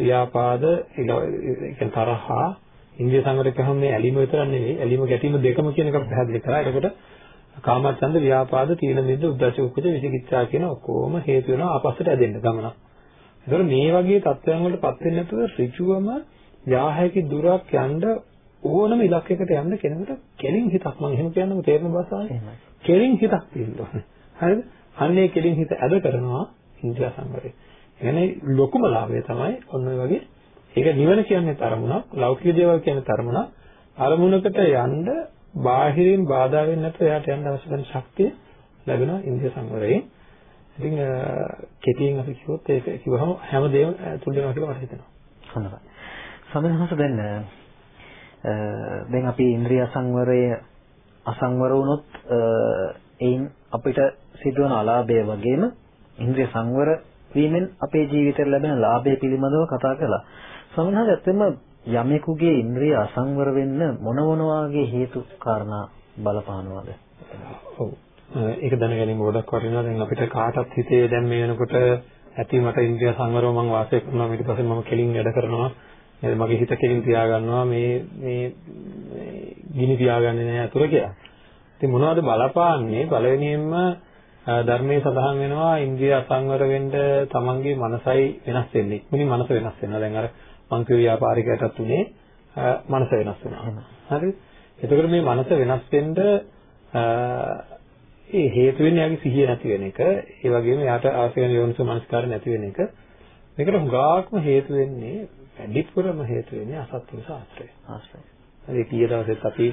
ව්‍යාපාද ඒ තරහා ඉන්දිය සංවරකහම මේ ඇලීම විතරක් නෙවෙයි ඇලීම ගැටීම දෙකම කියන එක පැහැදිලි කරා. එතකොට කාමච්ඡන්ද ව්‍යාපාද තීන මිද්ද උද්දච්ච කුච්ච විචිකිච්ඡා කියන ඔක්කොම හේතු වෙනවා ආපස්සට ඇදෙන්න ගමන. ඒතකොට මේ වගේ තත්ත්වයන් වලටපත් වෙන්නේ නැතුව ඍජුවම යාහැකි දුරක් යන්න ඕනම ඉලක්කයකට යන්න කෙනෙකුට කෙලින් හිතක් මම එහෙම කියන්නම තේරෙන භාෂාවෙන් එහෙමයි. කෙලින් හිතක් තියෙන්න ඕනේ. හරිද? අන්නේ කෙලින් හිත ඇද කරනවා ඉන්ද්‍රිය සංවරය. එනේ ලොකුම ලාභය තමයි ඔන්න ඔය වගේ ඒක නිවන කියන්නේ තරමුණක් ලෞකික දේවල් කියන්නේ තරමුණක් අරමුණකට යන්න බාහිරින් බාධා වෙන්නේ නැතුව එයාට යන්න අවශ්‍ය කරන ශක්තිය ලැබෙනවා ඉන්ද්‍රිය සංවරයෙන්. ඉතින් කෙටියෙන් අපි කිව්වොත් ඒක කිව්වහම හැමදේම තුල් වෙනවා කියලා මට හිතෙනවා. හොඳයි. සමහරවිට දැන් දැන් අපි ඉන්ද්‍රිය සංවරය අසංවර වුණොත් එයින් අපිට සිදුවන අලාභය වගේම ඉන්ද්‍රිය සංවර වීමෙන් අපේ ජීවිතයට ලැබෙන ලාභය පිළිබඳව කතා කළා. සමහරවිට ඇත්තම යමෙකුගේ ඉන්ද්‍රිය අසංවර වෙන්න මොන මොන වාගේ හේතු කාරණා බලපානවද? ඔව්. ඒක දැනගැනීම ගොඩක් වටිනවා. දැන් අපිට කාටත් හිතේ දැන් මේ වෙනකොට ඇති මට ඉන්ද්‍රිය සංවරව මම වාසය කරනවා ඊට පස්සේ මම කෙලින් වැඩ කරනවා. නේද මගේ හිත කෙලින් තියාගන්නවා මේ මේ ගිනි තියාගන්නේ නැහැ අතුර කියලා. ඉතින් මොනවද බලපාන්නේ? පළවෙනියෙන්ම ධර්මයේ සඳහන් වෙනවා ඉන්ද්‍රිය අසංවර වෙන්න තමන්ගේ මනසයි වෙනස් වෙන්නේ. මුලින් මනස වෙනස් වෙනවා. දැන් අර මං කිය ව්‍යාපාරිකයටත් උනේ මනස වෙනස් වෙනවා. හරිද? එතකොට මේ මනස වෙනස් වෙන්න ඒ හේතු වෙන්නේ යාගේ සිහිය නැති වෙන එක. ඒ වගේම යාට අවශ්‍ය වෙන යෝනිසෝ මනස්කාර නැති වෙන එක. මේකට හුඟාක්ම හේතු වෙන්නේ වැඩිපුරම හේතු වෙන්නේ අසත්පුරුෂ ආශ්‍රය. ආශ්‍රය. හරි කීය දවසෙත් අපි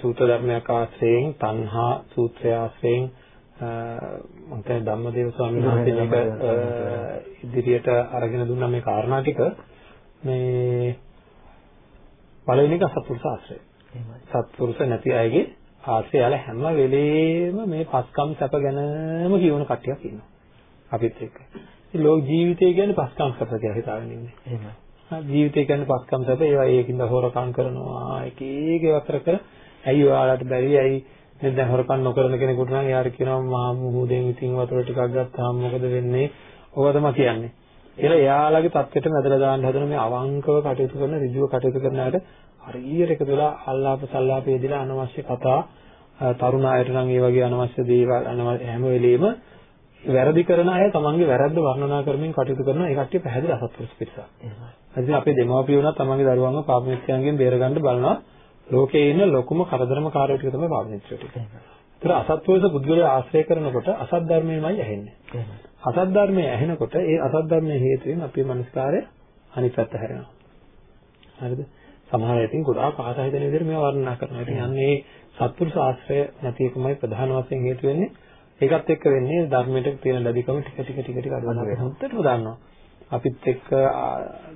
සූත්‍ර ධර්මයක් ආශ්‍රයෙන් තණ්හා සූත්‍රය ආශ්‍රයෙන් මම කියන්නේ ධම්මදේව ස්වාමීන් වහන්සේ මේක ඉදිරියට අරගෙන දුන්නා මේ කාරණා ටික මේ පළවෙනි එක සත්පුරුෂ ආශ්‍රය. සත්පුරුෂ නැති අයගේ ආශ්‍රය යාල හැම වෙලේම මේ පස්කම් සැප ගැනම කියවන කට්ටියක් ඉන්නවා. අපිත් එක්ක. ඉතින් ලෝක ජීවිතය කියන්නේ පස්කම් සැප කියලා හිතාගෙන ඉන්නේ. එහෙමයි. ජීවිතය කියන්නේ පස්කම් සැප ඒවා ඒකින්ද හොරකම් කරනවා එක එක වතර කර ඇයි ඔයාලට බැරි ඇයි දැන් දැන් හොරකම් නොකරන කෙනෙකුට නම් යාර කියනවා මහා මුහුදෙන් ඉතින් වතුර ටිකක් ගත්තාම මොකද වෙන්නේ ඔබ තමයි කියන්නේ කියලා එයාලගේ தත්ත්වෙට මැදලා දාන්න හදන මේ අවංකව කටයුතු කරන ඍජුව කටයුතු කරන අයට හරියට එකතු වෙලා අල්ලාප සල්ලාපේ දීලා අනවශ්‍ය කතා තරුණ අයට නම් ඒ වගේ අනවශ්‍ය දේවල් හැම වෙලෙම වැරදි කරන අය තමන්ගේ වැරද්ද වර්ණනා කරමින් කටයුතු කරන ඒ කට්ටිය පැහැදිලි අසත්පුරුෂ පිරිසක්. එහෙමයි. අපේ දෙමව්පියෝ උනත් තමන්ගේ දරුවන්ව පාප මිත්‍යයන්ගෙන් බේරගන්න බලනවා. ලෝකේ ඉන්න ලොකුම කරදරම කාර්යය ටික තමයි පාප මිත්‍යෝ ටික. ඒතර අසත්පුරුෂ පුද්ගලයා ආශ්‍රය කරනකොට අසත් ධර්මයමයි ඇහෙන්නේ. අසත් ධර්මයේ ඇහෙනකොට ඒ අසත් ධර්මයේ හේතුවෙන් අපේ මනස්කාරය අනිත් පැත්ත හැරෙනවා. හරිද? සමහර අය ඉතින් ගොඩාක් ආසයි දෙන විදිහට මේවා වර්ණනා කරනවා. ඉතින් අන්නේ සත්පුරුෂ ආශ්‍රය නැති එකමයි ප්‍රධාන වශයෙන් හේතු වෙන්නේ. ඒකත් එක්ක වෙන්නේ ධර්මයට තියෙන ලැබිකම ටික ටික ටික ටික අඩු වෙනවා. හොඳටම දන්නවා. අපිත් එක්ක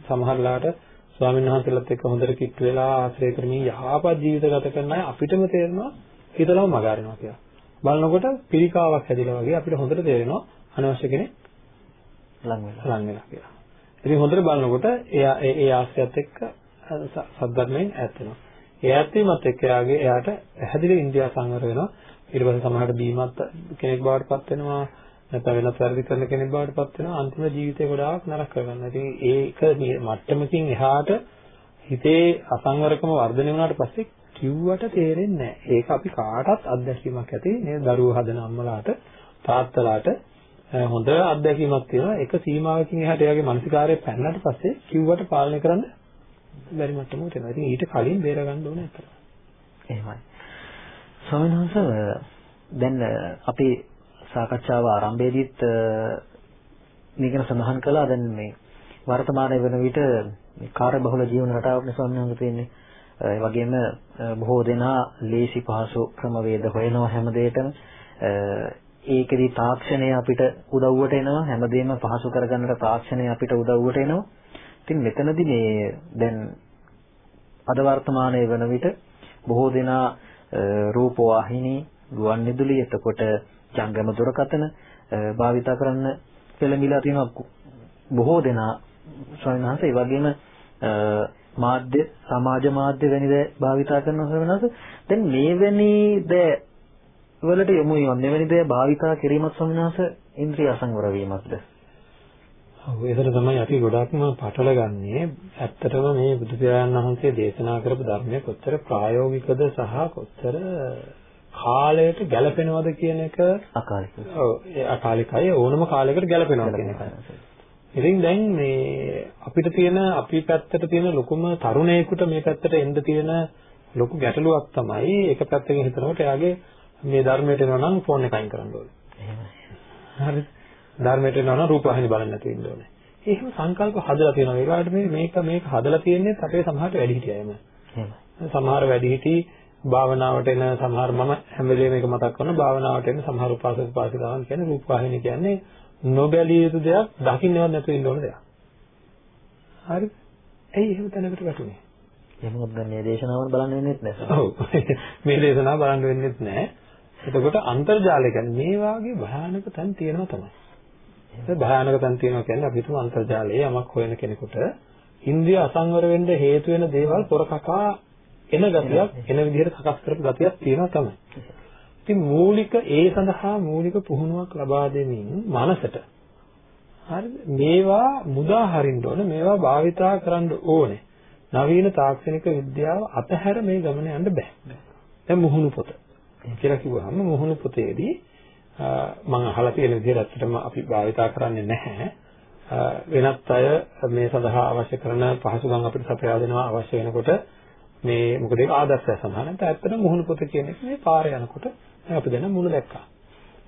සමහරලාට ස්වාමීන් වහන්සේලාත් එක්ක හොඳට කිට්ටු වෙලා ආශ්‍රය කරමින් යහපත් ජීවිත ගත කරන අය අපිටම තේරෙනවා හිතලම මගහරිනවා කියලා. බලනකොට පිළිකාවක් හැදිලා වගේ අපිට හොඳට තේරෙනවා අනවශ්‍ය කෙනෙක් ලං වෙලා ලං වෙලා කියලා. ඉතින් හොඳට බලනකොට එයා ඒ ආශ්‍රයත් එක්ක සද්ධර්මයෙන් ඈත් වෙනවා. ඒ ඈත් වීමත් එක්ක එයාගේ එයාට පැහැදිලි ඉන්දියා සංවර වෙනවා. ඊට පස්සේ සමහරට බීමත් කෙනෙක් බවට පත් වෙනවා. නැත්නම් වෙනත් වැඩි කරන කෙනෙක් බවට පත් වෙනවා. අන්තිම ජීවිතේ ගොඩාක් නරක කරගන්න. ඉතින් ඒක මට්ටමකින් එහාට හිතේ අසංවරකම වර්ධනය වුණාට පස්සේ කිව්වට තේරෙන්නේ නැහැ. ඒක අපි කාටත් අත්දැකීමක් ඇති නේද? දරුවෝ හදන අම්මලාට තාත්තලාට හොඳ අත්දැකීමක් තියෙනවා. ඒක සීමාවකින් එහාට එයාගේ මානසිකාරය පැනනට පස්සේ කිව්වට පාලනය කරන්න බැරි මට්ටමකට එනවා. ඉතින් ඊට කලින් බේර ගන්න ඕනේ අතට. එහෙමයි. ස්වාමීන් දැන් අපි සාකච්ඡාව ආරම්භයේදීත් මේ ගැන සඳහන් කළා. දැන් මේ වර්තමානයේ වෙන විට මේ කාර්යබහුල ජීවන රටාවක් නිසා මම තියෙන්නේ. ඒ වගේම බොහෝ දෙනා ලේසි පහසු ක්‍රමවේද හොයනවා හැම දෙයකම ඒකෙදි තාක්ෂණය අපිට උදව්වට එනවා. හැමදේම පහසු කරගන්නට තාක්ෂණය අපිට උදව්වට එනවා. ඉතින් මෙතනදී මේ දැන් අද වර්තමානයේ වන විට බොහෝ දෙනා රූප වාහිනී ගුවන් විදුලි එතකොට ජංගම දුරකථන භාවිතා කරන්න පෙළඹිලා තියෙනවා. බොහෝ දෙනා ස්වාමීන් වහන්සේ ඒ වගේම මාධ්‍ය සමාජ මාධ්‍ය වැනි දේ භාවිතා කරන ස්වාමීන් දැන් මේවැනි දේ වලට යොමු වීම මෙවැනි දේ භාවිතා කිරීමත් ස්වාමීන් වහන්සේ ඉන්ද්‍රිය අසංවර වීමක්ද? ඔව් ඒකට තමයි අපි ගොඩක්ම පටල ගන්නේ. ඇත්තටම මේ බුදු පියාණන් වහන්සේ දේශනා කරපු ධර්මය කොච්චර ප්‍රායෝගිකද සහ කොච්චර කාලයට ගැළපෙනවද කියන එක අකාලිකයි. ඔව් ඒ අකාලිකයි ඕනම කාලයකට ගැළපෙනවා කියන එකයි. ඉතින් දැන් මේ අපිට තියෙන අපි පැත්තට තියෙන ලොකුම තරුණයෙකුට මේ පැත්තට එන්න තියෙන ලොකු ගැටලුවක් තමයි එක පැත්තකින් හිතනකොට එයාගේ මේ ධර්මයට එනවා නම් ෆෝන් එක අයින් කරන්න ඕනේ. එහෙමයි. හරිද? ධර්මයට එනවා නම් රූපවාහිනී බලන්න නැතුව ඉන්න ඕනේ. එහෙම සංකල්ප හදලා තියෙනවා. ඒකට මේ මේක මේක හදලා තියෙන්නේ අපේ සමහරට වැඩි හිටියයම. සමහර වැඩිහිටි භාවනාවට එන සමහර මම හැම වෙලේම මේක මතක් කරනවා භාවනාවට එන සමහර උපාසක උපාසිකාවන් කියන්නේ රූපවාහිනිය කියන්නේ නොබැලිය යුතු දෙයක් දකින්නවත් නැතුව ඉන්න ඕන දෙයක්. හරිද? ඇයි එහෙම තැනකට වැටුනේ? එහෙම මොකද මේ දේශනාවන් බලන්න වෙන්නේ නැහැ. ඔව්. මේ දේශනාව බලන්න වෙන්නේ නැහැ. එතකොට අන්තර්ජාලය කියන්නේ මේ වාගේ භයානක තැන් තියෙනවා තමයි. ඒ භයානක තැන් තියෙනවා කියන්නේ අපි හිතමු අන්තර්ජාලයේ යමක් හොයන කෙනෙකුට ඉන්ද්‍රිය අසංවර වෙන්න හේතු වෙන දේවල් පොරකකා එන ගතියක් එන විදිහට සකස් කරපු ගතියක් තියෙනවා තමයි. ඉතින් මූලික ඒ සඳහා මූලික පුහුණුවක් ලබා දෙමින් මනසට හරිද මේවා මුදා හරින්න ඕන මේවා භාවිතා කරන්න ඕනේ. නවීන තාක්ෂණික විද්‍යාව අතහැර මේ ගමන යන්න බෑ. දැන් මුහුණු පොත. කියලා කිව්වහම මුහුණු පොතේදී මම අහලා තියෙන විදිහට ඇත්තටම අපි භාවිතා කරන්නේ නැහැ. වෙනත් අය මේ සඳහා අවශ්‍ය කරන පහසුකම් අපිට සපයා දෙනවා අවශ්‍ය වෙනකොට මේ මොකද ඒක ආදර්ශය සඳහා නැත්නම් ඇත්තටම මුහුණු පොත කියන එක මේ පාරේ යනකොට අපි දැන මුණ දැක්කා.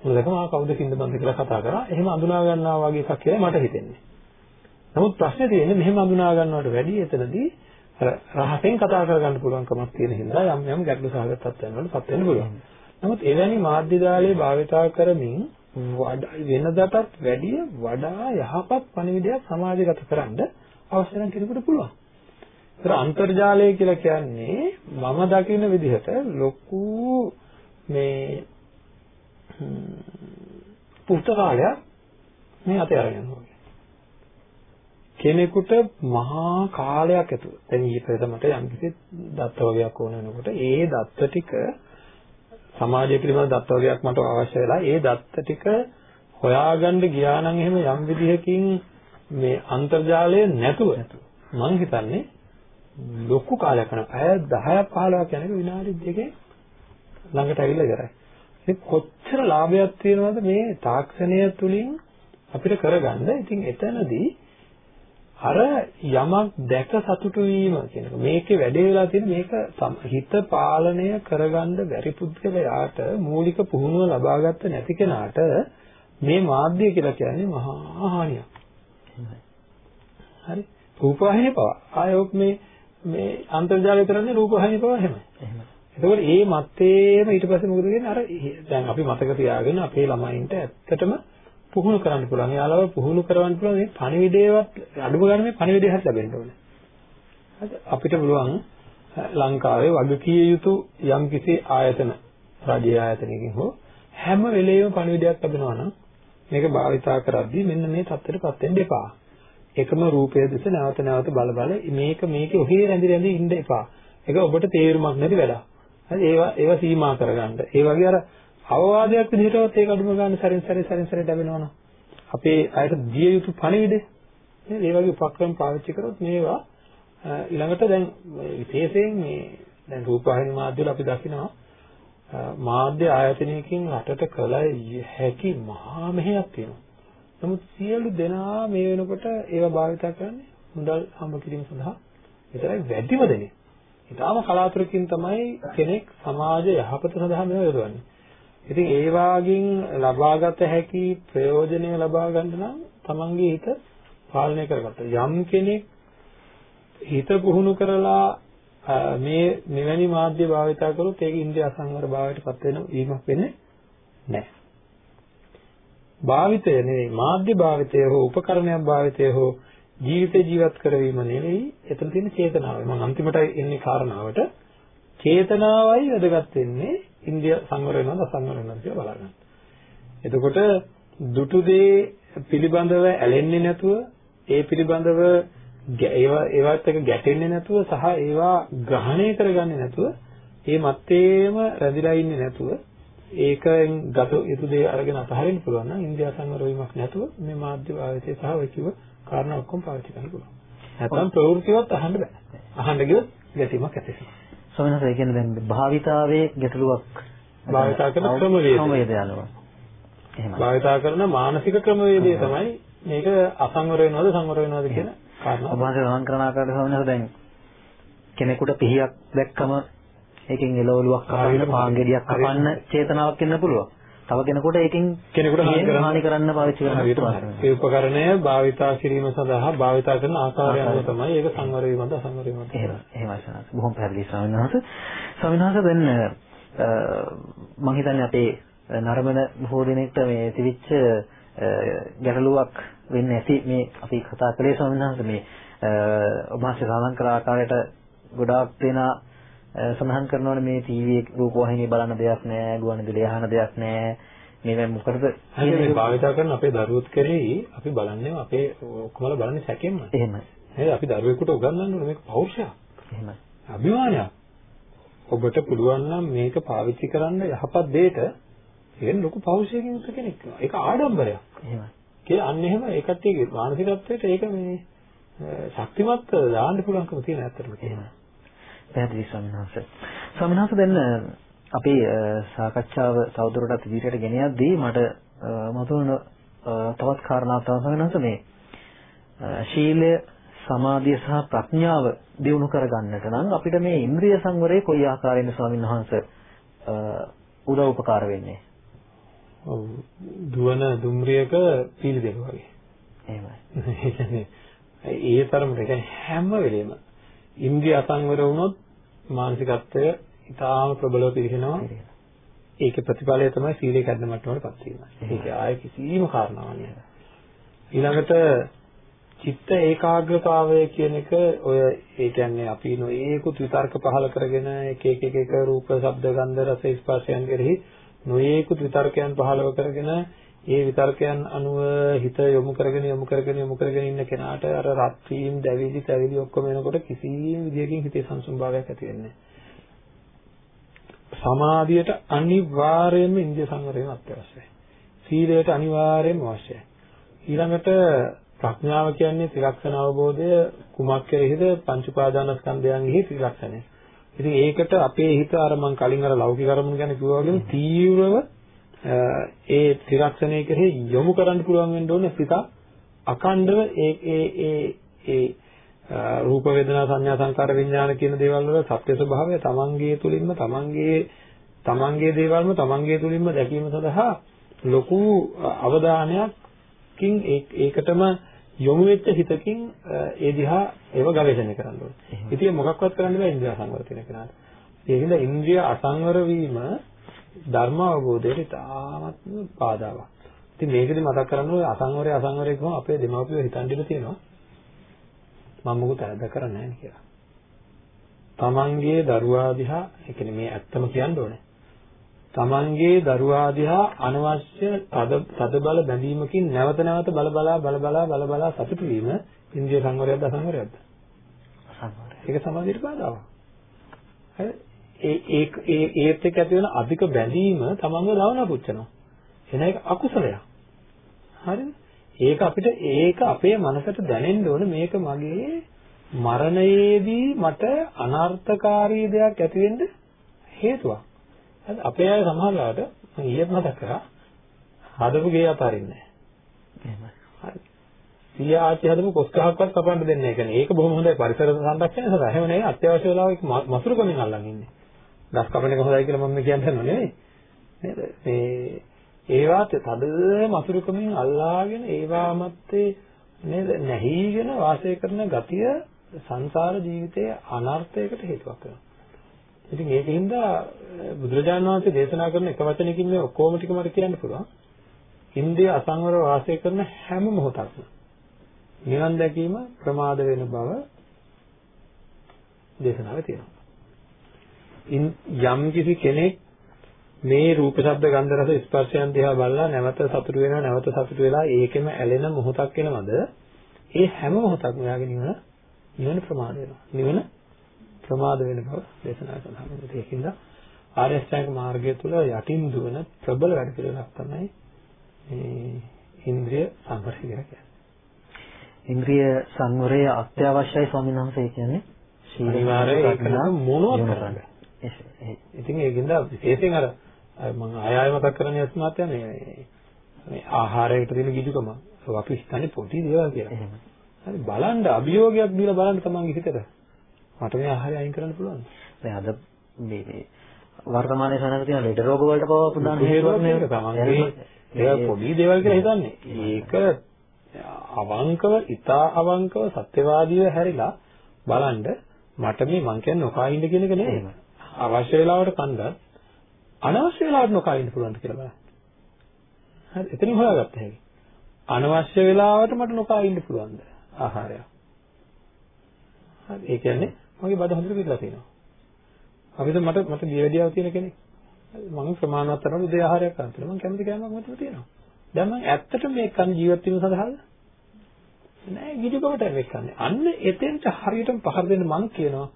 මුණ දැකම ආ කවුද කින්දබන්ද කියලා කතා කරා. එහෙම අඳුනා ගන්නවා වගේ එකක් කියලා මට හිතෙන්නේ. නමුත් ප්‍රශ්නේ තියෙන්නේ මෙහෙම අඳුනා ගන්නවට වැඩිය එතනදී රහසෙන් කතා කරගන්න පුළුවන්කමක් තියෙන හින්දා යම් යම් ගැටලු සහගත තත්ත්වයන් වලටපත් වෙන්න පුළුවන්. නමුත් එවැනි මාධ්‍ය ජාලය භාවිතා කරමින් වෙනදටත් වැඩිය වඩා යහපත් පණිවිඩයක් සමාජගත කරන්න අවශ්‍ය නම් කෙනෙකුට පුළුවන්. ඒතර අන්තර්ජාලය කියලා කියන්නේ මම දකින විදිහට ලොකු මේ පුස්තකාලයක් මේ අතේ අරගෙන යනවා. කෙනෙකුට මහා කාලයක් ඇතුව දැන් ඊපෙද මට යම්කිසි දත්ත වර්ගයක් ඕන වෙනකොට ඒ දත්ත ටික සමාජය පිළිබඳ දත්ත වර්ගයක් මට අවශ්‍ය වෙලා ඒ දත්ත ටික හොයාගන්න ගියා නම් එහෙම යම් විදිහකින් මේ අන්තර්ජාලය නැතුව මම හිතන්නේ ලොකු කාලයක් යනවා. අය 10ක් 15ක් යනක විනාඩි දෙකේ ළඟට ඇවිල්ලා ඉවරයි. ඉතින් කොච්චර ලාභයක් තියෙනවද මේ තාක්ෂණය තුලින් අපිට කරගන්න. ඉතින් එතනදී අර යමක් දැක සතුටු වීම කියන එක මේකේ වැඩේ වෙලා තියෙන මේක හිත පාලනය කරගන්න බැරි පුද්ගලයාට මූලික පුහුණුව ලබාගත්ත නැති කෙනාට මේ මාධ්‍ය කියලා කියන්නේ මහා හානියක්. හරි. රූපවාහිනිය පවා ආයෝක් මේ මේ අන්තර්ජාලය කරන්නේ රූපවාහිනිය පවා එහෙමයි. එතකොට ඒ මත්තේම ඊට පස්සේ මොකද වෙන්නේ අර දැන් අපි මතක තියාගෙන අපේ ළමයින්ට ඇත්තටම පුහුණු කරන්න පුළුවන්. යාළුව පුහුණු කරවන්න පුළුවන් මේ පණිවිඩේවත් අඩුම ගන්න මේ පණිවිඩය හරි ලැබෙන්න ඕනේ. හරිද? අපිට පුළුවන් ලංකාවේ වගකීය යුතු යම්කිසි ආයතන රාජ්‍ය ආයතනයකින් හෝ හැම වෙලේම පණිවිඩයක් ලැබෙනවා නම් මේක භාවිතා කරද්දී මෙන්න මේ தත්ත්වයටපත් වෙන්න එපා. එකම රූපය දෙස නැවත නැවත බල බල මේක මේකේ ඔහේ රැඳි රැඳි ඉන්න එපා. ඒක ඔබට තේරුමක් නැති වැඩක්. හරි ඒවා ඒවා සීමා කරගන්න. ඒ වගේ අර අවවාදයක් විදිහටවත් ඒක අඩුම ගන්න සැරින් සැරේ සැරින් සැරේ ලැබෙනවා නම් අපේ අයට දිය යුතු පණිවිඩ නේද? ඒ වගේ උපක්‍රම පාවිච්චි කරොත් මේවා ඊළඟට දැන් විශේෂයෙන් මේ දැන් රූපවාහිනී මාධ්‍යවල අපි දකිනවා මාධ්‍ය ආයතනයකින් රටට කළ හැකි මහා මෙහෙයක් තියෙනවා. නමුත් සියලු දෙනා මේ වෙනකොට ඒවා භාවිත කරන්නේ මුදල් හම්බ කිරීම සඳහා විතරයි වැඩිම දෙනේ. ඊටාම කලාතුරකින් තමයි කෙනෙක් සමාජ යහපත සඳහා මේව යොදවන්නේ. ඉතින් ඒ වාගෙන් ලබාගත හැකි ප්‍රයෝජනය ලබා ගන්න නම් තමන්ගේ හිත පාලනය කරගත්ත. යම් කෙනෙක් හිත පුහුණු කරලා මේ මෙවැනි මාධ්‍ය භාවිතා කරොත් ඒක ඉන්ද්‍රිය අසංවර භාවයට පත් වෙන වීමක් වෙන්නේ නැහැ. භාවිතය නෙවෙයි මාධ්‍ය භාවිතය හෝ උපකරණයක් භාවිතය හෝ ජීවිතේ ජීවත් කරවීම නෙවෙයි එතන තියෙන චේතනාව. මම අන්තිමට එන්නේ කාරණාවට චේතනාවයි වැදගත් වෙන්නේ ඉන්දිය සංවර වෙනවද අසංවර වෙනවද කියලා බලන්න. එතකොට දුටු දේ පිළිබඳව ඇලෙන්නේ නැතුව ඒ පිළිබඳව ඒවා ඒවත් එක ගැටෙන්නේ නැතුව සහ ඒවා ග්‍රහණය කරගන්නේ නැතුව ඒ මත්තේම රැඳිලා ඉන්නේ නැතුව ඒකෙන් ගත යුතු දේ අරගෙන අතහරින්න පුළුවන් නම් ඉන්දියා සංවර වීමක් නැතුව මේ මාධ්‍ය භාවිතය සහ ඔය කිව්ව කාරණා ඔක්කොම පාවිච්චි කරන්න පුළුවන්. නැත්නම් ප්‍රවෘත්තිවත් අහන්න බෑ. අහන්න ගියොත් ගැටීමක් ඇති වෙනවා. ස්වාමීන් වහන්සේ කියන්නේ දැන් භාවිතාවේ ගැටලුවක් භාවිතා කරන ක්‍රමවේදය. ක්‍රමවේදය අනුව. එහෙමයි. භාවිතා කරන මානසික ක්‍රමවේදය තමයි මේක අසංවර වෙනවද සංවර වෙනවද කියන කාරණා. ඔබ වහන්සේ ගමන් කරන ආකාරයට වහන්සේ දැන් කෙනෙකුට පිහියක් දැක්කම ඒකෙන් එළවලුවක් කපන්න පාංගෙඩියක් කපන්න චේතනාවක් එන්න පුළුවන්. තව කෙනෙකුට ඒකෙන් කෙනෙකුට හානි කරන්න පාවිච්චි පුළුවන්. ඒ උපකරණය භාවිතා කිරීම සඳහා භාවිතා කරන ආකාරය අනුව තමයි ඒක සංවර වීමද අසංවර වීමද එහෙම එහෙමයි සනස්. බොහොම පැහැදිලි ස්වාමීන් වහන්සේ. ස්වාමීන් වහන්සේ දැන් මම හිතන්නේ අපේ නරඹන බොහෝ දෙනෙක්ට මේ තිවිච්ච ගැටලුවක් වෙන්නේ නැති මේ අපි කතා කළේ ස්වාමීන් වහන්සේ මේ ඔබ මාසේ කළ ආකාරයට ගොඩාක් දෙනා සඳහන් කරනවානේ මේ ටීවී රූපවාහිනිය බලන දෙයක් නෑ ගුවන්විදුලි අහන දෙයක් නෑ. මේ මොකටද මේ භාවිතා කරන අපේ දරුවොත් කෙරෙහි අපි බලන්නේ අපේ ඔක්කොමල බලන්නේ සැකෙන්ම. එහෙමයි. නේද අපි දරුවෙකුට උගන්වන්න ඕනේ මේක පෞරුෂයක්. එහෙමයි. අභිමානයක්. ඔබට පුළුවන් නම් මේක පාවිච්චි කරන්න යහපත් දෙයට ඒක ලොකු පෞරුෂයකින් යුක්ත කෙනෙක්. ඒක ආඩම්බරයක්. එහෙමයි. කියලා අන්න එහෙම ඒ කට්ටියගේ මානසිකත්වයට ඒක මේ ශක්තිමත් දාන්න පුළුවන්කම තියෙන ඇත්තටම. එහෙමයි පැහැදිලි ස්වාමීන් වහන්සේ. ස්වාමීන් වහන්සේ දැන් අපි සාකච්ඡාව තවදුරටත් ඉදිරියට ගෙන යද්දී මට මතුවන තවත් කාරණාවක් තමයි ස්වාමීන් වහන්සේ මේ ශීලය සමාධිය සහ ප්‍රඥාව දියුණු කරගන්නට නම් අපිට මේ ඉන්ද්‍රිය සංවරය කොයි ආකාරයෙන්ද ස්වාමීන් වහන්සේ උදව් උපකාර වෙන්නේ? ඔව් දුවන දුම්රියක පීලි දෙක වගේ. එහෙමයි. ඒ තරමට හැම වෙලෙම ඉන්ද්‍රිය අසංවර වුණොත් මානසිකත්වය ඉතාම ප්‍රබලව පිරිනනවා. ඒකේ ප්‍රතිඵලය තමයි සීලේ කැඩෙන මට්ටමකටපත් වීම. ඒක ආයේ කිසිම කාරණාවක් නෑ. ඊළඟට චිත්ත ඒකාග්‍රතාවය කියන එක ඔය ඒ කියන්නේ අපි නොයේකුත් විතර්ක පහල කරගෙන එක එක එක එක රූප, ශබ්ද, ගන්ධ, රස, ස්පර්ශයන් කෙරෙහි නොයේකුත් විතර්කයන් පහලව කරගෙන ඒ විතර්කයන් අනුව හිත යොමු කරගෙන යොමු කරගෙන යොමු කරගෙන ඉන්න කෙනාට අර රත් වීම, දැවිලි, තැවිලි ඔක්කොම එනකොට කිසිම විදියකින් හිතේ සංසුන් භාවයක් ඇති වෙන්නේ සමාධියට අනිවාර්යයෙන්ම ඉන්ද්‍රිය සංවරය අත්‍යවශ්‍යයි. සීලයට අනිවාර්යයෙන්ම අවශ්‍යයි. ඊළඟට ප්‍රඥාව කියන්නේ ත්‍රිලක්ෂණ අවබෝධය කුමක් කෙරෙහිද පංච උපාදානස්කන්ධයන්ගෙහි ත්‍රිලක්ෂණය. ඉතින් ඒකට අපේ හිත අර මම කලින් අර ලෞකික අරමුණු ගැන කිව්වා වගේම තීව්‍රව ඒ ත්‍රිලක්ෂණය කෙරෙහි යොමු කරන්න පුළුවන් වෙන්න ඕනේ සිත අකණ්ඩව ඒ ඒ ඒ ඒ රූප වේදනා සංඥා සංකාර විඥාන කියන දේවල් වල සත්‍ය ස්වභාවය තමන්ගේ තුලින්ම තමන්ගේ තමන්ගේ දේවල්ම තමන්ගේ තුලින්ම දැකීම සඳහා ලොකු අවධානයක්කින් ඒකටම යොමු වෙච්ච හිතකින් ඒ දිහා ඒව ගවේෂණය කරන්න ඕනේ. ඉතින් මොකක්වත් කරන්න බෑ ඉන්ද්‍රිය අසංවර තියෙන කෙනාට. ඒකින්ද ඉන්ද්‍රිය අසංවර වීම ධර්ම අවබෝධයට ඉතාමත්ම බාධාවක්. ඉතින් මේකෙදි මතක් කරන්න ඕනේ අසංවරය අසංවරය කියම අපේ දෙමාපියෝ හිතන් ඉඳලා තියෙනවා. මම මොකද වැරද්ද කරන්නේ නැහැ කියලා. තමන්ගේ දරුවා දිහා ඒ කියන්නේ මේ ඇත්තම කියන්න ඕනේ. තමන්ගේ දරුවා දිහා අනවශ්‍ය තද තද බල බැඳීමකින් නැවත නැවත බල බලා බල බලා බල බලා සතුටු වීම ඉන්ද්‍රිය සංවරයක්ද අසංවරයක්ද? අසංවරය. ඒක සමාධියට බාධාවක්. හරි? ඒ ඒ ඒත් එක්ක ඇති වෙන අධික බැඳීම තමන්ව ලවණ පුච්චනවා. එන එක අකුසලයක්. හරිද? ඒක අපිට ඒක අපේ මනසට දැනෙන්න ඕන මේක මගේ මරණයේදී මට අනර්ථකාරී දෙයක් ඇති වෙන්න හේතුවක්. හරි අපේ අය සමහරවිට මම ඊයේත් මතක් කරා හදපු ගේ අතාරින්නේ නැහැ. හරි. සිය ආච්චි හදපු කොස් ගහක්වත් කපන්න දෙන්නේ නැහැ. කියන්නේ ඒක බොහොම හොඳයි පරිසර සංරක්ෂණය සඳහා. එහෙම නෙවෙයි අත්‍යවශ්‍ය වෙලාවක මසුරුකමින් අල්ලන් ඉන්නේ. ගස් කපන එක හොඳයි කියලා මම කියන්නේ නෙවෙයි. නේද? මේ ඒවාත් තද මසුරුකමින් අල්ලාගෙන ඒවාමත් නේද නැහිගෙන වාසය කරන ගතිය සංසාර ජීවිතයේ අනර්ථයකට හේතුවක් වෙනවා. ඉතින් ඒකින්ද බුදුරජාණන් වහන්සේ දේශනා කරන එක වචනකින් මේ ඔක්කොම ටික මට කියන්න පුළුවන්. ඉන්ද්‍රිය අසංවර වාසය කරන හැම මොහොතක්ම නිවන් දැකීම ප්‍රමාද වෙන බව දේශනාවේ තියෙනවා. යම් කිසි කෙනෙක් මේ රූප ශබ්ද ගන්ධ රස ස්පර්ශයන් දිහා බලලා නැවත සතුටු වෙනවා නැවත සතුටු වෙලා ඒකෙම ඇලෙන මොහොතක් එනවද? ඒ හැම මොහොතක්ම යාගේ නිවන නිවන ප්‍රමාද වෙනවා. නිවන ප්‍රමාද වෙන බව දේශනා වෙනවා ඒකින්ද ආර්ය අෂ්ටාංග මාර්ගය තුල යටින් දුවන ප්‍රබල වැඩ පිළිවෙලක් තමයි මේ ඉන්ද්‍රිය සංවරය කියන්නේ. ඉන්ද්‍රිය සංවරය අත්‍යවශ්‍යයි ස්වාමීන් වහන්සේ කියන්නේ. අනිවාර්යයෙන් මොනවද කරන්නේ ඉතින් ඒකින්ද විශේෂයෙන් අර මම ආය ආය මතක් කරන්නේ අස්මාත්‍ය මේ මේ ආහාරයට දෙන ගිජුකම අපි හිතන්නේ පොඩි දේවල් කියලා. හරි බලන්න අභියෝගයක් දීලා බලන්න තමන්ගේ හිතට. මට මේ ආහාරය අයින් කරන්න පුළුවන්. දැන් අද මේ මේ වර්තමානයේ සනක තියෙන ලෙඩ රෝග වලට පවා ප්‍රධාන හේතුවක් නේ තමන්ගේ ඒක පොඩි දේවල් කියලා හිතන්නේ. ඒක අවංකව, ඊටා අවංකව සත්‍යවාදීව හැරිලා බලන්න මට මේ මං කියන්නේ නොකා ඉන්න කියන එක නෙවෙයි. අවශ්‍ය වෙලාවට කන්දත් අනවශ්‍ය වෙලාවට නොකා ඉන්න පුළුවන්ද කියලා බලන්න. හරි එතනින් හොයාගත්ත හැකි. අනවශ්‍ය වෙලාවට මට නොකා ඉන්න පුළුවන්ද ආහාරය. හරි ඒ කියන්නේ මගේ බඩ හොඳට පිරලා තියෙනවා. අපිට මට මට දියවැඩියාව තියෙන කෙනෙක්. මම ප්‍රමාණවත් තරම් උදේ ආහාරයක් ගන්න තියෙනවා. මම කැමති කෑමක් මතම තියෙනවා. දැන් මම ඇත්තටම මේක කන් ජීවත් වීම සඳහාද? නෑ ගිජුකමට මේක කන්නේ. අන්න එතෙන්ට හරියටම පහර දෙන්න මං කියනවා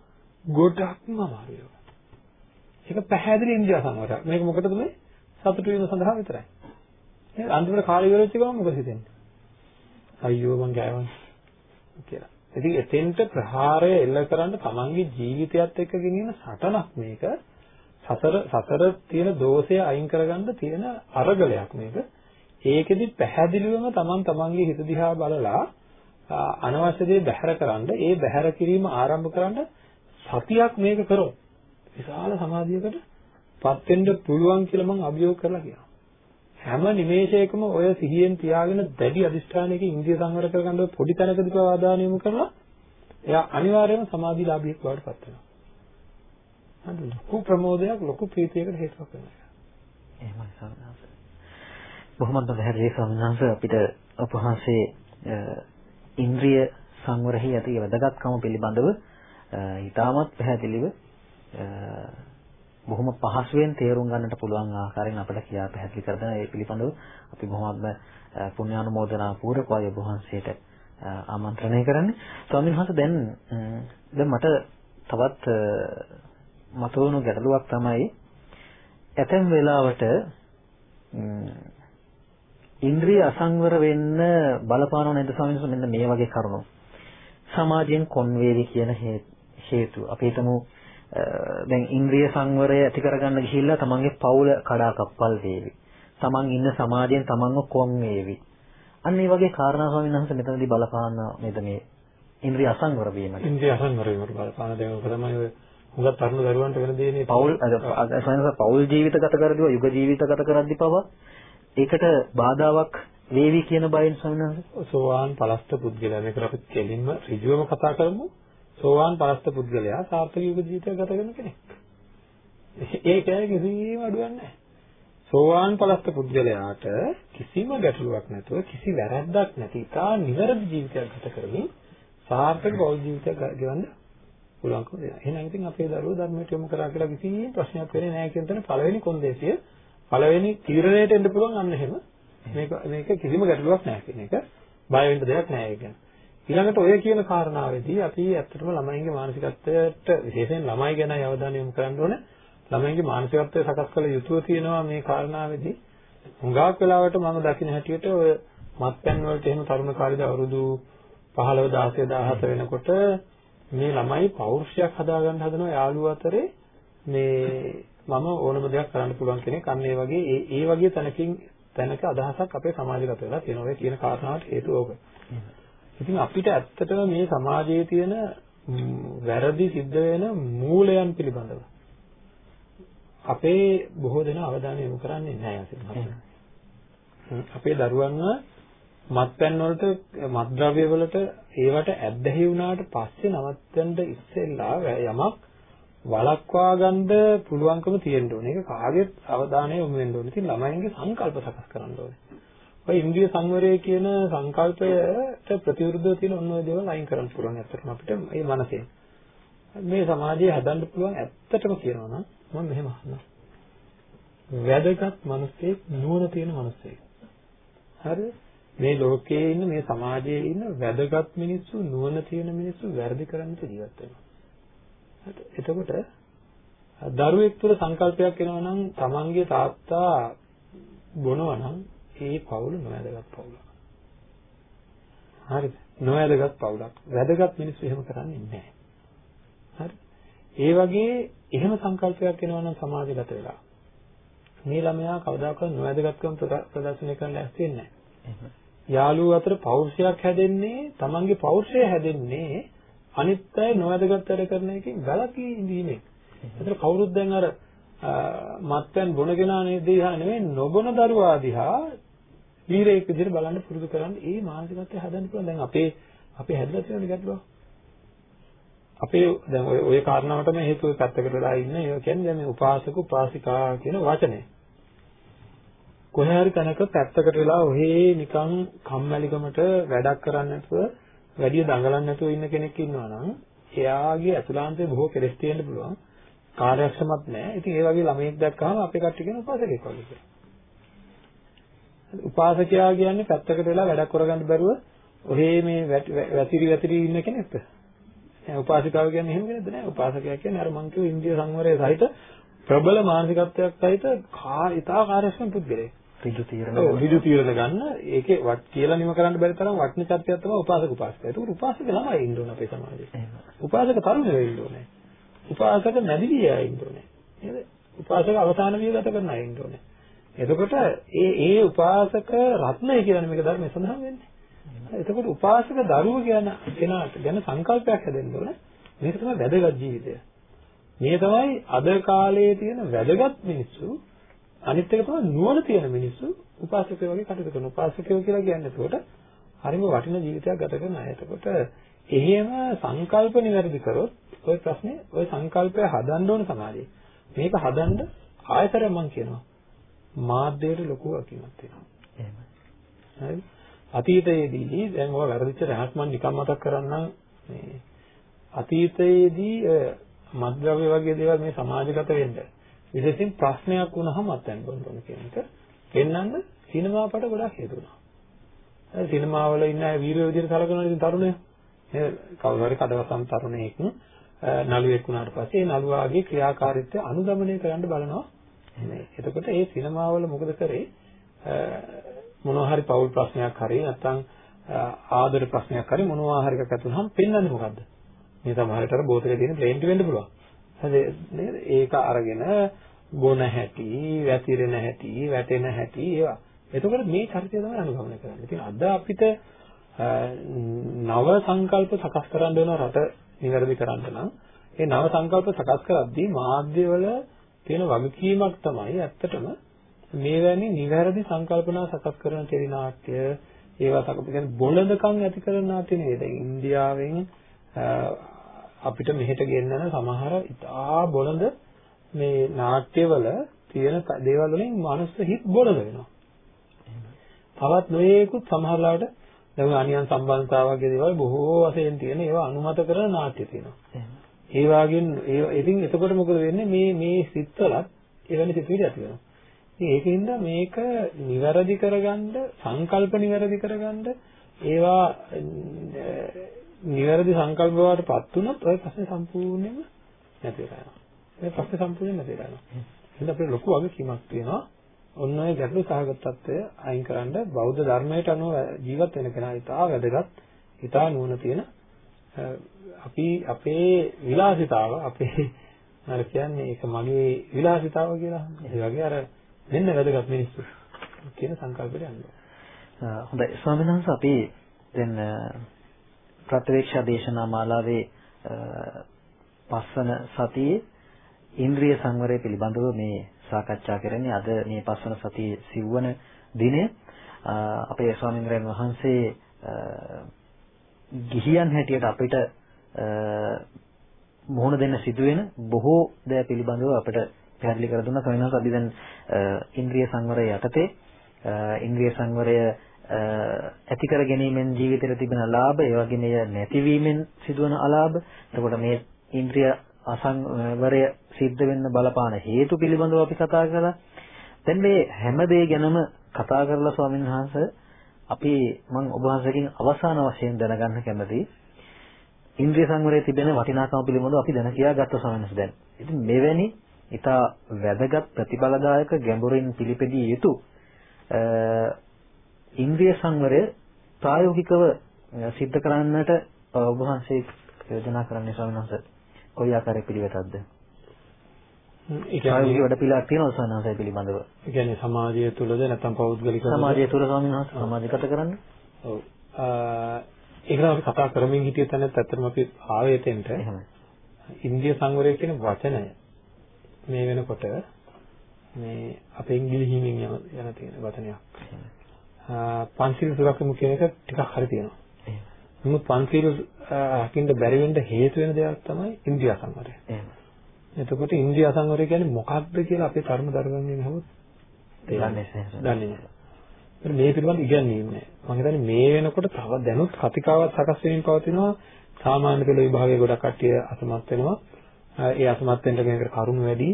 ගොඩක්ම අමාරුයි. ඒක පැහැදිලි ඉන්දියා සංවරයක්. මේක මොකටද මේ? සතුටු වීම සඳහා විතරයි. නේද? අන්තිමට කාලය ඉවර වෙච්ච ගමන් මොකද හිතෙන්නේ? අයියෝ මං ගෑවන් කියලා. ඉතින් එතෙන්ට ප්‍රහාරය එල්ල කරන්න තමන්ගේ ජීවිතයත් එක්ක ගෙනියන සටනක් මේක. සතර සතර තියෙන දෝෂය අයින් කරගන්න තියෙන අරගලයක් මේක. ඒකෙදි පැහැදිලිවම තමන් තමන්ගේ හිත දිහා බලලා අනවශ්‍ය දේ බැහැර කරන්න, ඒ බැහැර කිරීම ආරම්භ කරන්න සතියක් මේක කරොත් විශාල සමාධියකට පත් වෙන්න පුළුවන් කියලා මම අභියෝග කරලා කියනවා. හැම නිමේෂයකම ඔය සිහියෙන් තියාගෙන දැඩි අදිෂ්ඨානයකින් ඉන්ද්‍රිය සංවර කරගන්න පොඩි තැනකදී ප්‍රවාදාන යොමු කරලා එයා අනිවාර්යයෙන්ම සමාධිලාභියෙක් බවට පත් වෙනවා. හරිද? ලොකු ප්‍රමෝදයක් ලොකු ප්‍රීතියකට හේතුවක් වෙනවා. එහෙමයි සමහරවිට. බොහොමත් පැහැදිලි සමහරවිට අපිට උපහාසයේ ඉන්ද්‍රිය සංවරහි ඇති වැදගත්කම පිළිබඳව ඊටමත් පැහැදිලිව බොහොම පහසුවෙන් තේරුම් ගන්නට පුළුවන් ආකාරයෙන් අපිට කියා පැහැදිලි කර දෙන ඒ පිළිබඳව අපි බොහොමත්ම පුණ්‍යානුමෝදනා පූර්වකව ඔබ වහන්සේට ආමන්ත්‍රණය කරන්නේ. ස්වාමීන් වහන්සේ දැන් දැන් මට තවත් මතුවුණු ගැටලුවක් තමයි ඇතැම් වෙලාවට ඉන්ද්‍රිය අසංවර වෙන්න බලපානව නේද ස්වාමීන් වහන්සේ මෙන්න මේ වගේ කරුණු. සමාජයෙන් කොන් වේවි කියන හේතු. අපි හිතමු දැන් ඉන්ද්‍රිය සංවරය ඇති කරගන්න ගිහිල්ලා තමන්ගේ පවුල කඩාකප්පල් වේවි. තමන් ඉන්න සමාජයෙන් තමන්ව කොන් වේවි. අන්න ඒ වගේ කාරණා ස්වාමීන් වහන්සේ මෙතනදී බලපාන නේද මේ ඉන්ද්‍රිය අසංවර වීම. ඉන්ද්‍රිය අසංවර වීම බලපාන දැන් ඔක තමයි ඔය හුඟක් තරුණ දරුවන්ට වෙන දේනේ පෞල් අද පෞල් ජීවිත ගත කරදී යුග ජීවිත ගත කරද්දී පවා ඒකට බාධාවක් වේවි කියන බයෙන් ස්වාමීන් වහන්සේ සෝවාන් පලස්ත පුද්ගලයා මේකට අපි කෙලින්ම ඍජුවම කතා කරමු සෝවාන් පරස්ත පුද්ගලයා සාර්ථක යුග ජීවිතයක් ගත කරන කෙනෙක්. ඒක කිසිම අඩුවක් නැහැ. සෝවාන් පරස්ත පුද්ගලයාට කිසිම ගැටලුවක් නැතුව කිසි වැරැද්දක් නැති ඉතා නිවැරදි ජීවිතයක් ගත කරමින් සාර්ථක බෞද්ධ ජීවිතයක් ගෙවන්න පුළුවන්කම දෙනවා. එහෙනම් ඉතින් අපේ දරුවෝ ධර්මයට යොමු කරා කියලා කිසි ප්‍රශ්නයක් වෙන්නේ නැහැ කියන තැන පළවෙනි කොන්දේසිය පළවෙනි තීරණයට එන්න පුළුවන් අන්න එහෙම. මේක මේක කිසිම ගැටලුවක් නැහැ කියන එක බය වෙන්න දෙයක් නැහැ ඒක. ඊළඟට ඔය කියන කාරණාවේදී අපි ඇත්තටම ළමයින්ගේ මානසිකත්වයට විශේෂයෙන් ළමයි ගැන අවධානය යොමු කරන්න ඕනේ. ළමයින්ගේ මානසිකත්වය සකස් කළ යුතුව තියෙනවා මේ කාරණාවේදී. හුඟක් වෙලාවට මම දකින හැටියට ඔය මත්පැන් වලට එහෙම තරුණ කාලේදී අවුරුදු 15 16 17 වෙනකොට මේ ළමයි පෞරුෂයක් හදාගන්න හදනවා යාළුවෝ අතරේ මේ මම ඕනම දෙයක් කරන්න පුළුවන් කෙනෙක් අන්න ඒ වගේ ඒ ඒ වගේ තැනකින් තැනක අදහසක් අපේ සමාජගත වෙලා තියෙනවා. ඒ කියන කාරණාවට හේතුව ඕක. ඉතින් අපිට ඇත්තටම මේ සමාජයේ තියෙන වැරදි සිද්ධ වෙන මූලයන් පිළිබඳව අපේ බොහෝ දෙනා අවධානය යොමු කරන්නේ නැහැ අසින්. අපේ දරුවන්ව මත්පැන් වලට මත්ද්‍රව්‍ය වලට ඒවට ඇබ්බැහි වුණාට පස්සේ නවත්තන්න ඉස්සෙල්ලා යමක් වළක්වා ගන්න පුළුවන්කම තියෙන්න ඕනේ. ඒක කාගෙත් අවධානය යොමු වෙන්න ඕනේ. ඉතින් ළමයින්ගේ සංකල්ප සකස් කරන්න ඕනේ. ඔය ඉන්ද්‍රිය සංවරය කියන සංකල්පයට ප්‍රතිවිරුද්ධව තියෙන ඔන්න ඔය දේවල් අයින් කරන්න පුළුවන් ඇත්තටම අපිට මේ මනසෙන්. මේ සමාජය හදන්න පුළුවන් ඇත්තටම කියනවා නම් මම මෙහෙම අහනවා. වැදගත් මිනිස්සෙක් නුවණ තියෙන මිනිස්සෙක්. හරි? මේ ලෝකයේ ඉන්න මේ සමාජයේ ඉන්න වැදගත් මිනිස්සු නුවණ තියෙන මිනිස්සු වැරදි කරන්න ජීවත් වෙනවා. එතකොට දරුවෙක් තුළ සංකල්පයක් එනවා නම් තමන්ගේ තාත්තා බොනවා නම් ඒ පවුල නොවැදගත් පවුලක්. හරිද? නොවැදගත් පවුලක්. වැදගත් මිනිස්සු එහෙම කරන්නේ නැහැ. හරි? ඒ වගේ එහෙම සංකල්පයක් එනවා නම් සමාජගත වෙලා. මේ ළමයා කවදාකවත් නොවැදගත්කම් ප්‍රදර්ශනය කරන්න ඇස් වෙන්නේ නැහැ. යාළුවෝ අතර පෞරුෂයක් හැදෙන්නේ, තමන්ගේ පෞරුෂය හැදෙන්නේ අනිත් අය නොවැදගත් වැඩ කරන එකෙන් වැළකී ඉඳීමෙන්. ඒතර කවුරුත් දැන් අර මත්පැන් බොන කෙනා නේද දිහා නෙවෙයි නොබොන දරුවා දිහා වීරයෙක් විදිහට බලන්න පුරුදු කරන්න ඒ මානසිකත්වය හදන්න පුළුවන්. දැන් අපේ අපේ හැදලා තියෙන ගැටලුව. අපේ දැන් ඔය ඔය කාරණාවටම හේතුව පැත්තකට වෙලා ඉන්නේ. ඒ කියන්නේ දැන් මේ උපාසක උපාසිකා කියන වචනේ. කොහේ හරි තැනක පැත්තකට වෙලා ඔහේ නිකන් කම්මැලිකමට වැඩක් කරන්න නැතුව වැඩි දඟලන්න නැතුව ඉන්න කෙනෙක් ඉන්නවා නම් එයාගේ අතුලාන්තයේ බොහෝ කෙලස් තියෙන්න පුළුවන්. කාර්යක්ෂමත් නැහැ. ඉතින් ඒ වගේ ළමයෙක් දැක්කම අපේ කට්ටිය කියන උපාසකෙක් වගේ කියලා. උපාසකයා කියන්නේ පැත්තකට වෙලා වැඩක් කරගන්න බැරුව ඔහේ මේ වැතිරි වැතිරි ඉන්න කෙනෙක්ද? නෑ උපාසිකාව කියන්නේ එහෙම කෙනෙක්ද නෑ. උපාසකයා කියන්නේ අර මං කියු ඉන්ද්‍රිය සංවරය සහිත ප්‍රබල මානසිකත්වයක් සහිත කා ඊතා කාර්යක්ෂම පුද්ගලයෙක්. ඍජු තීරණ ඍජු තීරණ ගන්න ඒකේ වට කියලා නිම කරන්න බැරි තරම් වටින චර්යාවක් තමයි උපාසක උපාසිකා. ඒක උපාසක ළමයි ඉන්න ඕන අපේ සමාජයේ. උපාසක තරුණයෝ ඉන්න ඕනේ. උපාසක නැදිවිය ඉන්න ඕනේ. නේද? උපාසක අවසාන විය ගත කරන අය ඉන්න ඕනේ. එතකොට ඒ ඒ උපාසක රත්නය කියන මේක ධර්මයේ සඳහන් වෙන්නේ. එතකොට උපාසක දරුව කියන කෙනාට ගැන සංකල්පයක් හැදෙන්න ඕනේ. මේක තමයි වැදගත් ජීවිතය. මේ තමයි අද කාලයේ තියෙන වැදගත් මිනිස්සු අනිත් එක තමයි නුවණ තියෙන මිනිස්සු උපාසකයෝ වගේ කටයුතු කරන උපාසකයෝ කියලා කියන්නේ එතකොට හරිම වටින ජීවිතයක් ගත කරන අය. එතකොට එහෙම සංකල්ප නිවැරදි කරොත් ওই ප්‍රශ්නේ ওই සංකල්පය හදන්න ඕන සමාජයේ. මේක හදන්න ආයතරයක් මම කියනවා. මාධ්‍යයට ලොකු වගකීමක් තියෙනවා. එහෙමයි. හරි. අතීතයේදී දැන් ඔය වැරදිච්ච රහස් මම නිකම් මතක් කරන්නම් මේ අතීතයේදී මද්ද්‍රව්‍ය වගේ දේවල් මේ සමාජගත වෙන්න විශේෂයෙන් ප්‍රශ්නයක් වුණාම අත්යන් බොන්න ඕන කියන එක පෙන්වන්න සිනමා පට ගොඩක් හේතු වුණා. ඒ සිනමාවල ඉන්න අය වීරයෝ විදිහට සලකනවා ඉතින් තරුණයෝ. නේද? කවුරු හරි කඩවසම් තරුණයෙක් නළුවෙක් වුණාට පස්සේ ඒ නළුවාගේ ක්‍රියාකාරීත්වය අනුගමනය කරන්න බලනවා. එතකොට ඒ සිනමාවල මොකද කරේ? මොනවා හරි පෞල් ප්‍රශ්නයක් හරි නැත්නම් ආදර ප්‍රශ්නයක් හරි මොනවා හරි එකක් ඇති වුනහම පෙන්වන්නේ මොකද්ද? මේ සමහරට අර බෝතලේ තියෙන ප්ලේන්ට් වෙන්න පුළුවන්. හරි නේද? ඒක අරගෙන බොන හැටි, වැතිරෙන හැටි, වැටෙන හැටි ඒවා. එතකොට මේ චරිතය තමයි අනුගමනය කරන්නේ. ඉතින් අද අපිට නව සංකල්ප සකස් කරන්න වෙන රට නිවැරදි කරන්න නම් ඒ නව සංකල්ප සකස් කරද්දී මාධ්‍යවල තියෙන වගකීමක් තමයි ඇත්තටම මේවැනි නිවැරදි සංකල්පනා සකස් කරන ටෙලි නාට්‍ය ඒවා සකස් කියන්නේ බොළඳකම් ඇති කරන නාට්‍ය නෙවෙයි. දැන් ඉන්දියාවෙන් අපිට මෙහෙට ගෙන්නන සමහර ඉතා බොළඳ මේ නාට්‍යවල තියෙන දේවල් වලින් මනුස්ස හිත් බොළඳ වෙනවා. තවත් නොයේකුත් සමහරලාට දැන් අනියන් සම්බන්ධතාව වගේ දේවල් බොහෝ වශයෙන් තියෙන ඒවා අනුමත කරන නාට්‍ය තියෙනවා. ඒ වාගෙන් ඉතින් එතකොට මොකද වෙන්නේ මේ මේ සිත්වලත් එවැනි සිතුවිලි ඇති වෙනවා. ඉතින් ඒකින්ද මේක નિවරදි කරගන්න සංකල්ප નિවරදි කරගන්න ඒවා નિවරදි සංකල්ප වලටපත් වුණොත් ඔය ප්‍රශ්නේ සම්පූර්ණයෙන්ම නැති වෙලා යනවා. ඒ ප්‍රශ්නේ සම්පූර්ණයෙන් නැති වෙලා යනවා. එහෙනම් අපිට ලොකු වගකීමක් තියෙනවා. ඔන්න ඔය ගැටලු සහගත తত্ত্বය අයින් කරන්න බෞද්ධ ධර්මයට අනුව ජීවත් වෙන කෙනා ඉතා වැදගත්, ඉතා නුවණ තියෙන අපි අපේ විලාසිතාව අපේ අර කියන්නේ ඒක මගේ විලාසිතාව කියලා. ඒ වගේ අර මෙන්න වැදගත් මිනිස්සු කියන සංකල්පයට යනවා. හොඳයි ස්වාමීන් වහන්සේ අපි දැන් ප්‍රත්‍යක්ෂ දේශනා මාලාවේ පස්වන සතියේ ඉන්ද්‍රිය සංවරය පිළිබඳව මේ සාකච්ඡා කරන්නේ අද මේ පස්වන සතියේ සිව්වන දිනය අපේ ස්වාමීන් වහන්සේ ගිහියන් හැටියට අපිට මුහුණ දෙන්න සිදුවෙන බොහෝ දෑ පිළිබඳව අපිට පැහැදිලි කර දුන්නා. සමිනහස අපි දැන් ඉන්ද්‍රිය සංවරය යටතේ ඉන්ද්‍රිය සංවරය ඇති කර ගැනීමෙන් ජීවිතේට තිබෙන ලාභ, ඒ වගේම එය නැතිවීමෙන් සිදුවන අලාභ. එතකොට මේ ඉන්ද්‍රිය අසංවරය සිද්ධ වෙන්න බලපාන හේතු පිළිබඳව අපි කතා කළා. දැන් මේ හැම දේ ගැනම කතා කරලා ස්වාමීන් වහන්සේ අපි මම ඔබ වහන්සේගෙන් අවසාන වශයෙන් දැනගන්න කැමතියි. ඉන්ද්‍රිය සංවරයේ තිබෙන වටිනාකම පිළිබඳව අපි දැන කියා ගත්ත ස්වාමීන් වහන්සේ දැන්. ඉතින් මෙවැනි ඊට වැදගත් ප්‍රතිබලදායක ගැඹුරින් පිළිපෙදිය යුතු ඉන්ද්‍රිය සංවරය ප්‍රායෝගිකව සිද්ධ කරන්නට ඔබ වහන්සේ යෝජනා කරන්නේ ස්වාමීන් වහන්සේ කොයි ආකාරයක පිළිවෙතක්ද? ඒ කියන්නේ වැඩ පිළිවෙලක් තියෙනවා ස්වාමීන් වහන්සේ පිළිබඳව. ඒ කියන්නේ සමාජය තුලද නැත්නම් පෞද්ගලික සමාජය තුල ස්වාමීන් වහන්සේ සමාජගත කරන්නේ? ඔව්. ඒකම අපි කතා කරමින් හිටිය තැනත් ඇත්තටම අපි ආවේ එතෙන්ට. ඉන්දිය සංවරය කියන වචනය මේ වෙනකොට මේ අපෙන් ගිලිහීමෙන් යන යන තියෙන වචනයක්. පංචශීල සුරක්ෂම කියන එක ටිකක් හරි තියෙනවා. නමුත් පංචශීල රකින්න බැරි වෙන්න හේතු වෙන දෙයක් තමයි ඉන්ද්‍රිය සංවරය. එතකොට ඉන්ද්‍රිය සංවරය කියන්නේ මොකක්ද කියලා අපේ කර්ම දරගන්නේ නැහොත් දන්නේ නැහැ. දන්නේ නැහැ. මේ පිළිබඳ ඉගැන්වීම නැහැ. මම හිතන්නේ මේ වෙනකොට තව දැනුත් කතිකාවක් සකස් වෙමින් පවතිනවා. සාමාන්‍ය පෙළ විභාගයේ ගොඩක් කට්ටිය අසමත් වෙනවා. ඒ අසමත් වෙන්න කෙනෙකුට කරුණු වැඩි.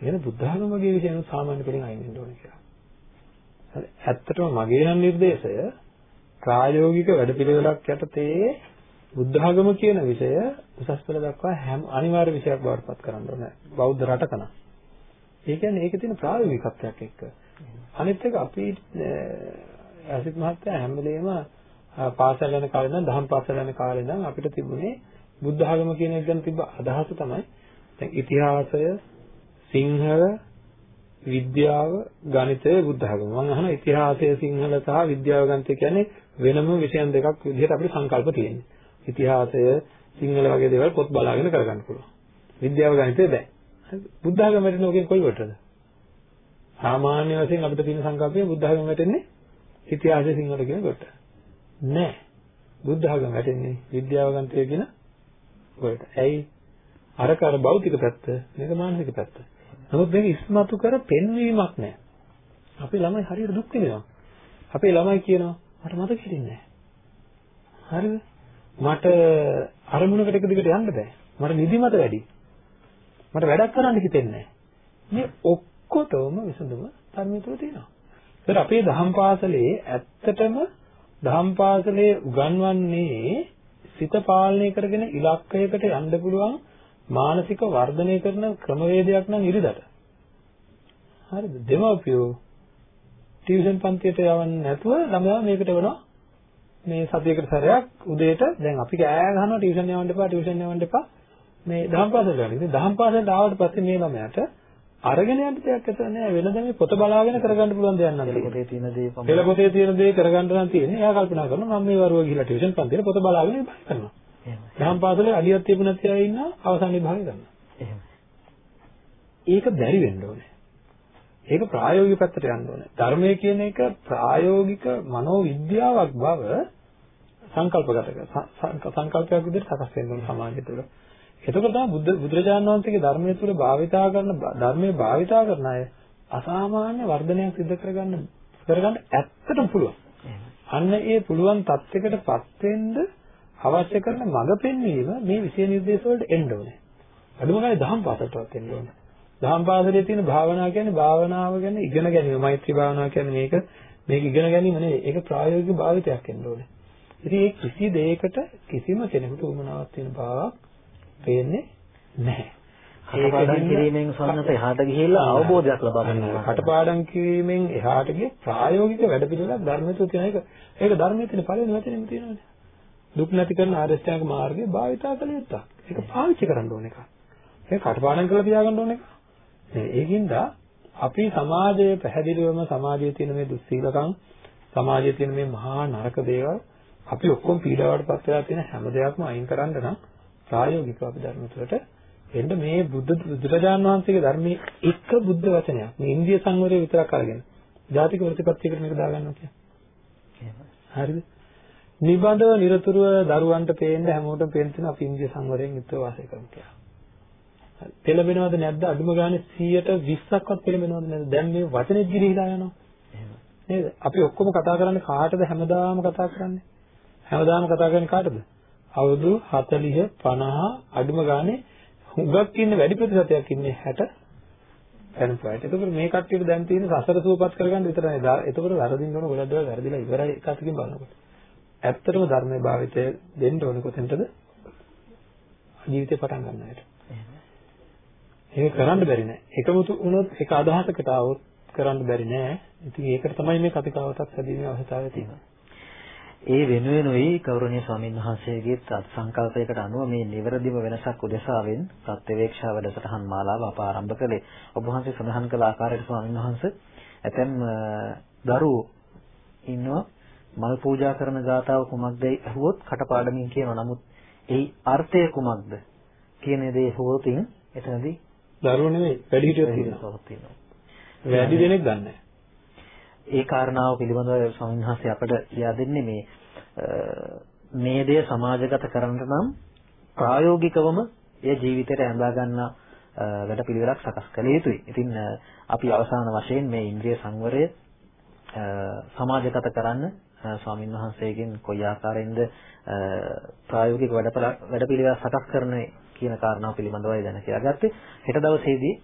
එහෙනම් බුද්ධ ධර්ම වගේ විෂයන් සාමාන්‍ය පෙළෙන් අයින් වෙන්න ඕනේ කියලා. හරි. ඇත්තටම මගේ නම් නිර්දේශය ප්‍රායෝගික වැඩපිළිවෙලක් යටතේ බුද්ධ ධර්ම කියන විෂය උසස් පෙළ දක්වා හැම අනිවාර්ය විෂයක් බවට පත් කරන්න ඕනේ. බෞද්ධ රටක නම්. ඒ කියන්නේ ඒකේ තියෙන ප්‍රායෝගිකත්වයක් එක්ක. අනිත් එක අපි අසිත මහත්තයා හැම වෙලේම පාසල් යන කාලේ නම් දහම් පාසල් යන කාලේ නම් අපිට තිබුණේ බුද්ධ ආගම කියන එක ගැන තිබ්බ අදහස තමයි දැන් ඉතිහාසය සිංහල විද්‍යාව ගණිතය බුද්ධ ආගම. මම අහන ඉතිහාසය සිංහල සහ විද්‍යාව ගණිතය කියන්නේ වෙනම විෂයන් දෙකක් විදිහට අපිට සංකල්ප තියෙනවා. ඉතිහාසය සිංහල වගේ දේවල් පොත් බලාගෙන කරගන්න පුළුවන්. විද්‍යාව ගණිතය බෑ. බුද්ධ ආගම වැටෙන ඔකෙන් කොයි වටද? සාමාන්‍ය වශයෙන් අපිට තියෙන සංකල්පය බුද්ධ ආගම වැටෙන්නේ ඉතිහාසය සිංහල කියන කොට. නෑ. බුද්ධ ආගම වැටෙන්නේ විද්‍යාව ගණිතය කියන කොට. ඇයි? අරක අර භෞතික පැත්ත මේක මානසික පැත්ත. නමුත් මේක ඉස්මතු කර පෙන්වීමක් නෑ. අපේ ළමයි හරියට දුක් විඳිනවා. අපේ ළමයි කියනවා මට මතක හිටින්නේ නෑ. හරිද? මට අරමුණකට එක දිගට යන්න බෑ. මට නිදිමත වැඩි. මට වැඩක් කරන්න හිතෙන්නේ නෑ. මේ ඔක්කොටම විසඳුම ධර්මයේ තුල තියෙනවා. ඒත් අපේ දහම් පාසලේ ඇත්තටම දහම් පාසලේ උගන්වන්නේ සිත පාලනය කරගෙන ඉලක්කයකට යන්න පුළුවන් මානසික වර්ධනය කරන ක්‍රමවේදයක් නම් ඉරිදට. හරිද? දෙමව්පියෝ ටියුෂන් පන්තියට යවන්නේ නැතුව ළමයා මේකට වෙනවා මේ සතියකට සැරයක් උදේට දැන් අපි කෑ ගහනවා ටියුෂන් යවන්න එපා ටියුෂන් යවන්න එපා මේ දහම් පාසලට යන්න. ඉතින් දහම් පාසලට ආවට පස්සේ මේ ළමයාට අරගෙන යන්න දෙයක් ඇත නෑ වෙනද මේ පොත බලාගෙන කරගන්න පුළුවන් දෙයක් නෑ. පොතේ තියෙන දේ පමණයි. පෙළ පොතේ තියෙන දේ කරගන්න නම් තියෙන්නේ. එයා කල්පනා කරනවා මම මේ වරුව ගිහලා ටියුෂන් පන්තියේ පොත බලාගෙන ඉබයි කරනවා. එහෙමයි. දහම් පාසලේ අඩියක් තියපු නැති අය ඉන්නා අවසන් විභාගය ගන්නවා. එහෙමයි. ඒක බැරි වෙන්න ඕනේ. ඒක ප්‍රායෝගික පැත්තට යන්න ඕනේ. ධර්මය කියන එක ප්‍රායෝගික මනෝවිද්‍යාවක් බව සංකල්පගත සංකල්පයක් විදිහට සකස් ඕන සමාජය තුළ. එතකොට තමයි බුද්ධ බුදුරජාණන් වහන්සේගේ ධර්මයේ තුල භාවිතා කරන ධර්මයේ භාවිතා කරන අය අසාමාන්‍ය වර්ධනයක් සිදු කරගන්න කරගන්න ඇත්තටම පුළුවන්. අන්න ඒ පුළුවන් තත්යකටපත් වෙන්න අවශ්‍ය කරන මඟ පෙන්වීම මේ විෂය නිර්දේශ වලට එන්න ඕනේ. අඩුම ගානේ දහම් පාසලටවත් එන්න ඕනේ. දහම් පාසලේ තියෙන භාවනාව කියන්නේ භාවනාව ගැන ඉගෙන ගැනීම. මෛත්‍රී භාවනාව කියන්නේ මේක මේක ඉගෙන ගැනීම නෙවෙයි. ඒක ප්‍රායෝගික භාවිතයක් එන්න ඕනේ. ඉතින් ඒ කිසි දෙයකට කිසිම කෙනෙකුට උමනාවක් තියෙන බවක් පේන්නේ නැහැ. කටපාඩම් කිරීමෙන් සම්මත එහාට ගිහිල්ලා අවබෝධයක් ලබා ගන්නවා. කටපාඩම් කිරීමෙන් එහාට ගිය ප්‍රායෝගික වැඩපිළිවෙලක් ධර්මයේ තුල තියෙන එක. ඒක ධර්මයේ තියෙන පළවෙනි වචනේම තියෙනවානේ. දුක් නැති කරන ආරස්ත්‍යාංග මාර්ගය භාවිතා කළ යුත්තක්. ඒක පාවිච්චි කරන්න ඕන එක. ඒක කටපාඩම් කරලා තියාගන්න ඕන එක. ඒකින්ද අපි සමාජයේ පැහැදිලිවම සමාජයේ තියෙන මේ දුස්සීලකම් සමාජයේ තියෙන මේ මහා නරක දේවල් අපි ඔක්කොම පීඩාවට පත් වෙලා තියෙන හැම දෙයක්ම අයින් කරන්න නම් ප්‍රායෝගිකව අපි ධර්ම තුළට එන්න මේ බුද්ධ බුදුරජාණන් වහන්සේගේ ධර්මයේ එක බුද්ධ වචනයක් මේ ඉන්දිය සංවරය විතරක් අරගෙන ජාතික ප්‍රතිපත්තියකට මේක දාගන්නවා කියන්නේ. හරිද? නිබඳව নিরතුරුව දරුවන්ට පේන්න හැමෝටම පේන තියෙන අපි ඉන්දිය සංවරයෙන් යුක්තව වාසය කරමු කියලා. පෙළඹෙනවද නැද්ද? අඩුම ගානේ 120ක්වත් පෙළඹෙනවද නැද්ද? දැන් මේ වචනේ ගිලිහිලා යනවා. නේද? අපි ඔක්කොම කතා කරන්නේ කාටද හැමදාම කතා කරන්නේ? හැමදාම කතා කරන්නේ කාටද? අවුරුදු 40 50 අඩුම ගානේ හුඟක් ඉන්න වැඩි ප්‍රතිශතයක් ඉන්නේ 60 පැනපුවාට. එතකොට මේ කට්ටියට දැන් තියෙන සසර සූපත් කරගන්න විතරයි. එතකොට වැරදින්න ඕන ගොඩක් දේවල් වැරදිලා ඉවරයි එකwidehatකින් බලනකොට. ඇත්තටම ධර්මයේ භාවිතය දෙන්න ඕනේ කොතෙන්ටද? ජීවිතේ පටන් ගන්න හැට. ඒක කරන්න බැරි නෑ. එකමුතු වුණොත් එක අදහසකට આવොත් කරන්න බැරි නෑ. ඉතින් ඒකට තමයි මේ කතිකාවතක් හැදීමේ අවශ්‍යතාවය තියෙන්නේ. ඒ වෙනුවෙනුයි ගෞරවනීය ස්වාමීන් වහන්සේගේ සංකල්පයකට අනුව මේ නිවැරදිම වෙනසක් උදෙසාවෙන් ප්‍රත්‍යවේක්ෂා වැඩසටහන් මාලාව අප ආරම්භ කළේ. ඔබ වහන්සේ සඳහන් කළ ආකාරයට ස්වාමීන් වහන්සේ ඇතැම් දරුවෝ ඉන්නවා මල් පූජා කරන ගාතාව කුමක්දයි අහුවොත් කටපාඩමින් කියනවා. නමුත් එහි අර්ථය කුමක්ද කියන දේ හොවතින් එතනදී දරුවෝ නෙවෙයි වැඩිහිටියෝ තියෙනවා. වැඩි දෙනෙක් දන්නේ ඒ කාරණාව පිළිබඳව ස්වාමීන් වහන්සේ අපට කියා දෙන්නේ මේ මේ දේ සමාජගත කරන්නට නම් ප්‍රායෝගිකවම ඒ ජීවිතයට ඇඳා ගන්න වැඩ පිළිවෙලක් සකස් කළ යුතුයි. ඉතින් අපි අවසාන වශයෙන් මේ ඉන්ද්‍රිය සංවරය සමාජගත කරන්න ස්වාමින් වහන්සේගෙන් කොයි ආකාරයෙන්ද ප්‍රායෝගික වැඩ පිළිවෙලක් සකස් කරන්නේ කියන කාරණාව පිළිබඳවයි දැන කියලා ගත්තේ. හෙට දවසේදී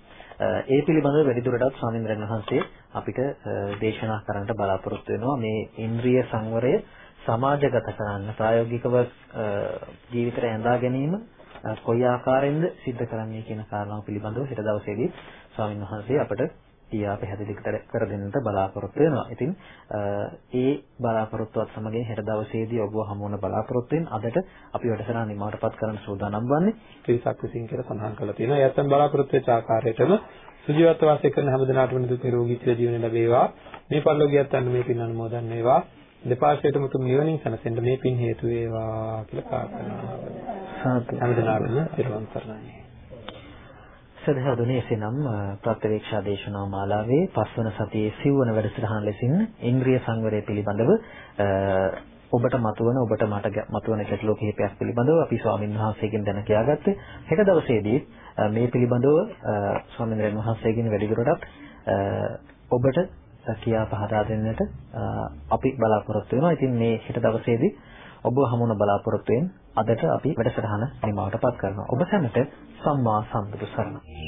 ඒ පිළිබඳව වැඩිදුරටත් ස්වාමීන් වහන්සේ අපිට දේශනා කරන්නට බලාපොරොත්තු වෙනවා. මේ ඉන්ද්‍රිය සංවරය සමාජගත කරන්න ප්‍රායෝගිකව ජීවිතය ඇඳා ගැනීම කොයි ආකාරයෙන්ද සිද්ධ කරන්නේ කියන කාරණාව පිළිබඳව හෙට දවසේදී ස්වාමීන් වහන්සේ අපට ඊයා පැහැදිලි කර දෙන්නට බලාපොරොත්තු වෙනවා. ඉතින් ඒ බලාපොරොත්තුවත් සමගින් හෙට දවසේදී ඔබව හමු වන බලාපොරොත්තුෙන් අදට අපි වැඩසටහන නිමාවටපත් කරන්න සූදානම් වන්නේ. ත්‍රිසක් විසින් කියලා සඳහන් කරලා තියෙනවා. ඒ අතන බලාපොරොත්තු වෙච්ච ආකාරයටම සුජීවත්ව වාසය කරන හැම දිනාටම දුක් නිරෝගී චිර ජීවන ලැබේවා. මේ පරිලෝකියත් අන්න මේ පින් අනුමෝදන් වේවා. දෙපාර්ශ්වයටම තුන් නිවනින් සැනසෙන්න මේ පින් හේතු වේවා කියලා ප්‍රාර්ථනා කරනවා. සාදු. හැමදෙනාටම පිරුවන් සරණයි. සදහදුනේ එසේනම් ප්‍රත්‍යවේක්ෂා දේශනා මාලාවේ පස්වන සතියේ සිව්වන වැඩසටහන ලෙසින් ඉන්ද්‍රිය සංවරය පිළිබඳව ඔබට මතුවන ඔබට මට මතුවන ගැටලු කිහිපයක් පිළිබඳව අපි ස්වාමින් වහන්සේගෙන් දැන කියාගත්තේ හෙට දවසේදී මේ පිළිබඳව ස්වාමීන් වහන්සේගෙන් වැඩිදුරටත් ඔබට කියා පහදා දෙන්නට අපි බලාපොරොත්තු වෙනවා. ඉතින් මේ හෙට දවසේදී ඔබ හමුවන බලාපොරොත්තුෙන් අදට අපි වැඩසටහන නිමවටපත් කරනවා. ඔබ සැමට සම්මා සම්බුදු සරණයි.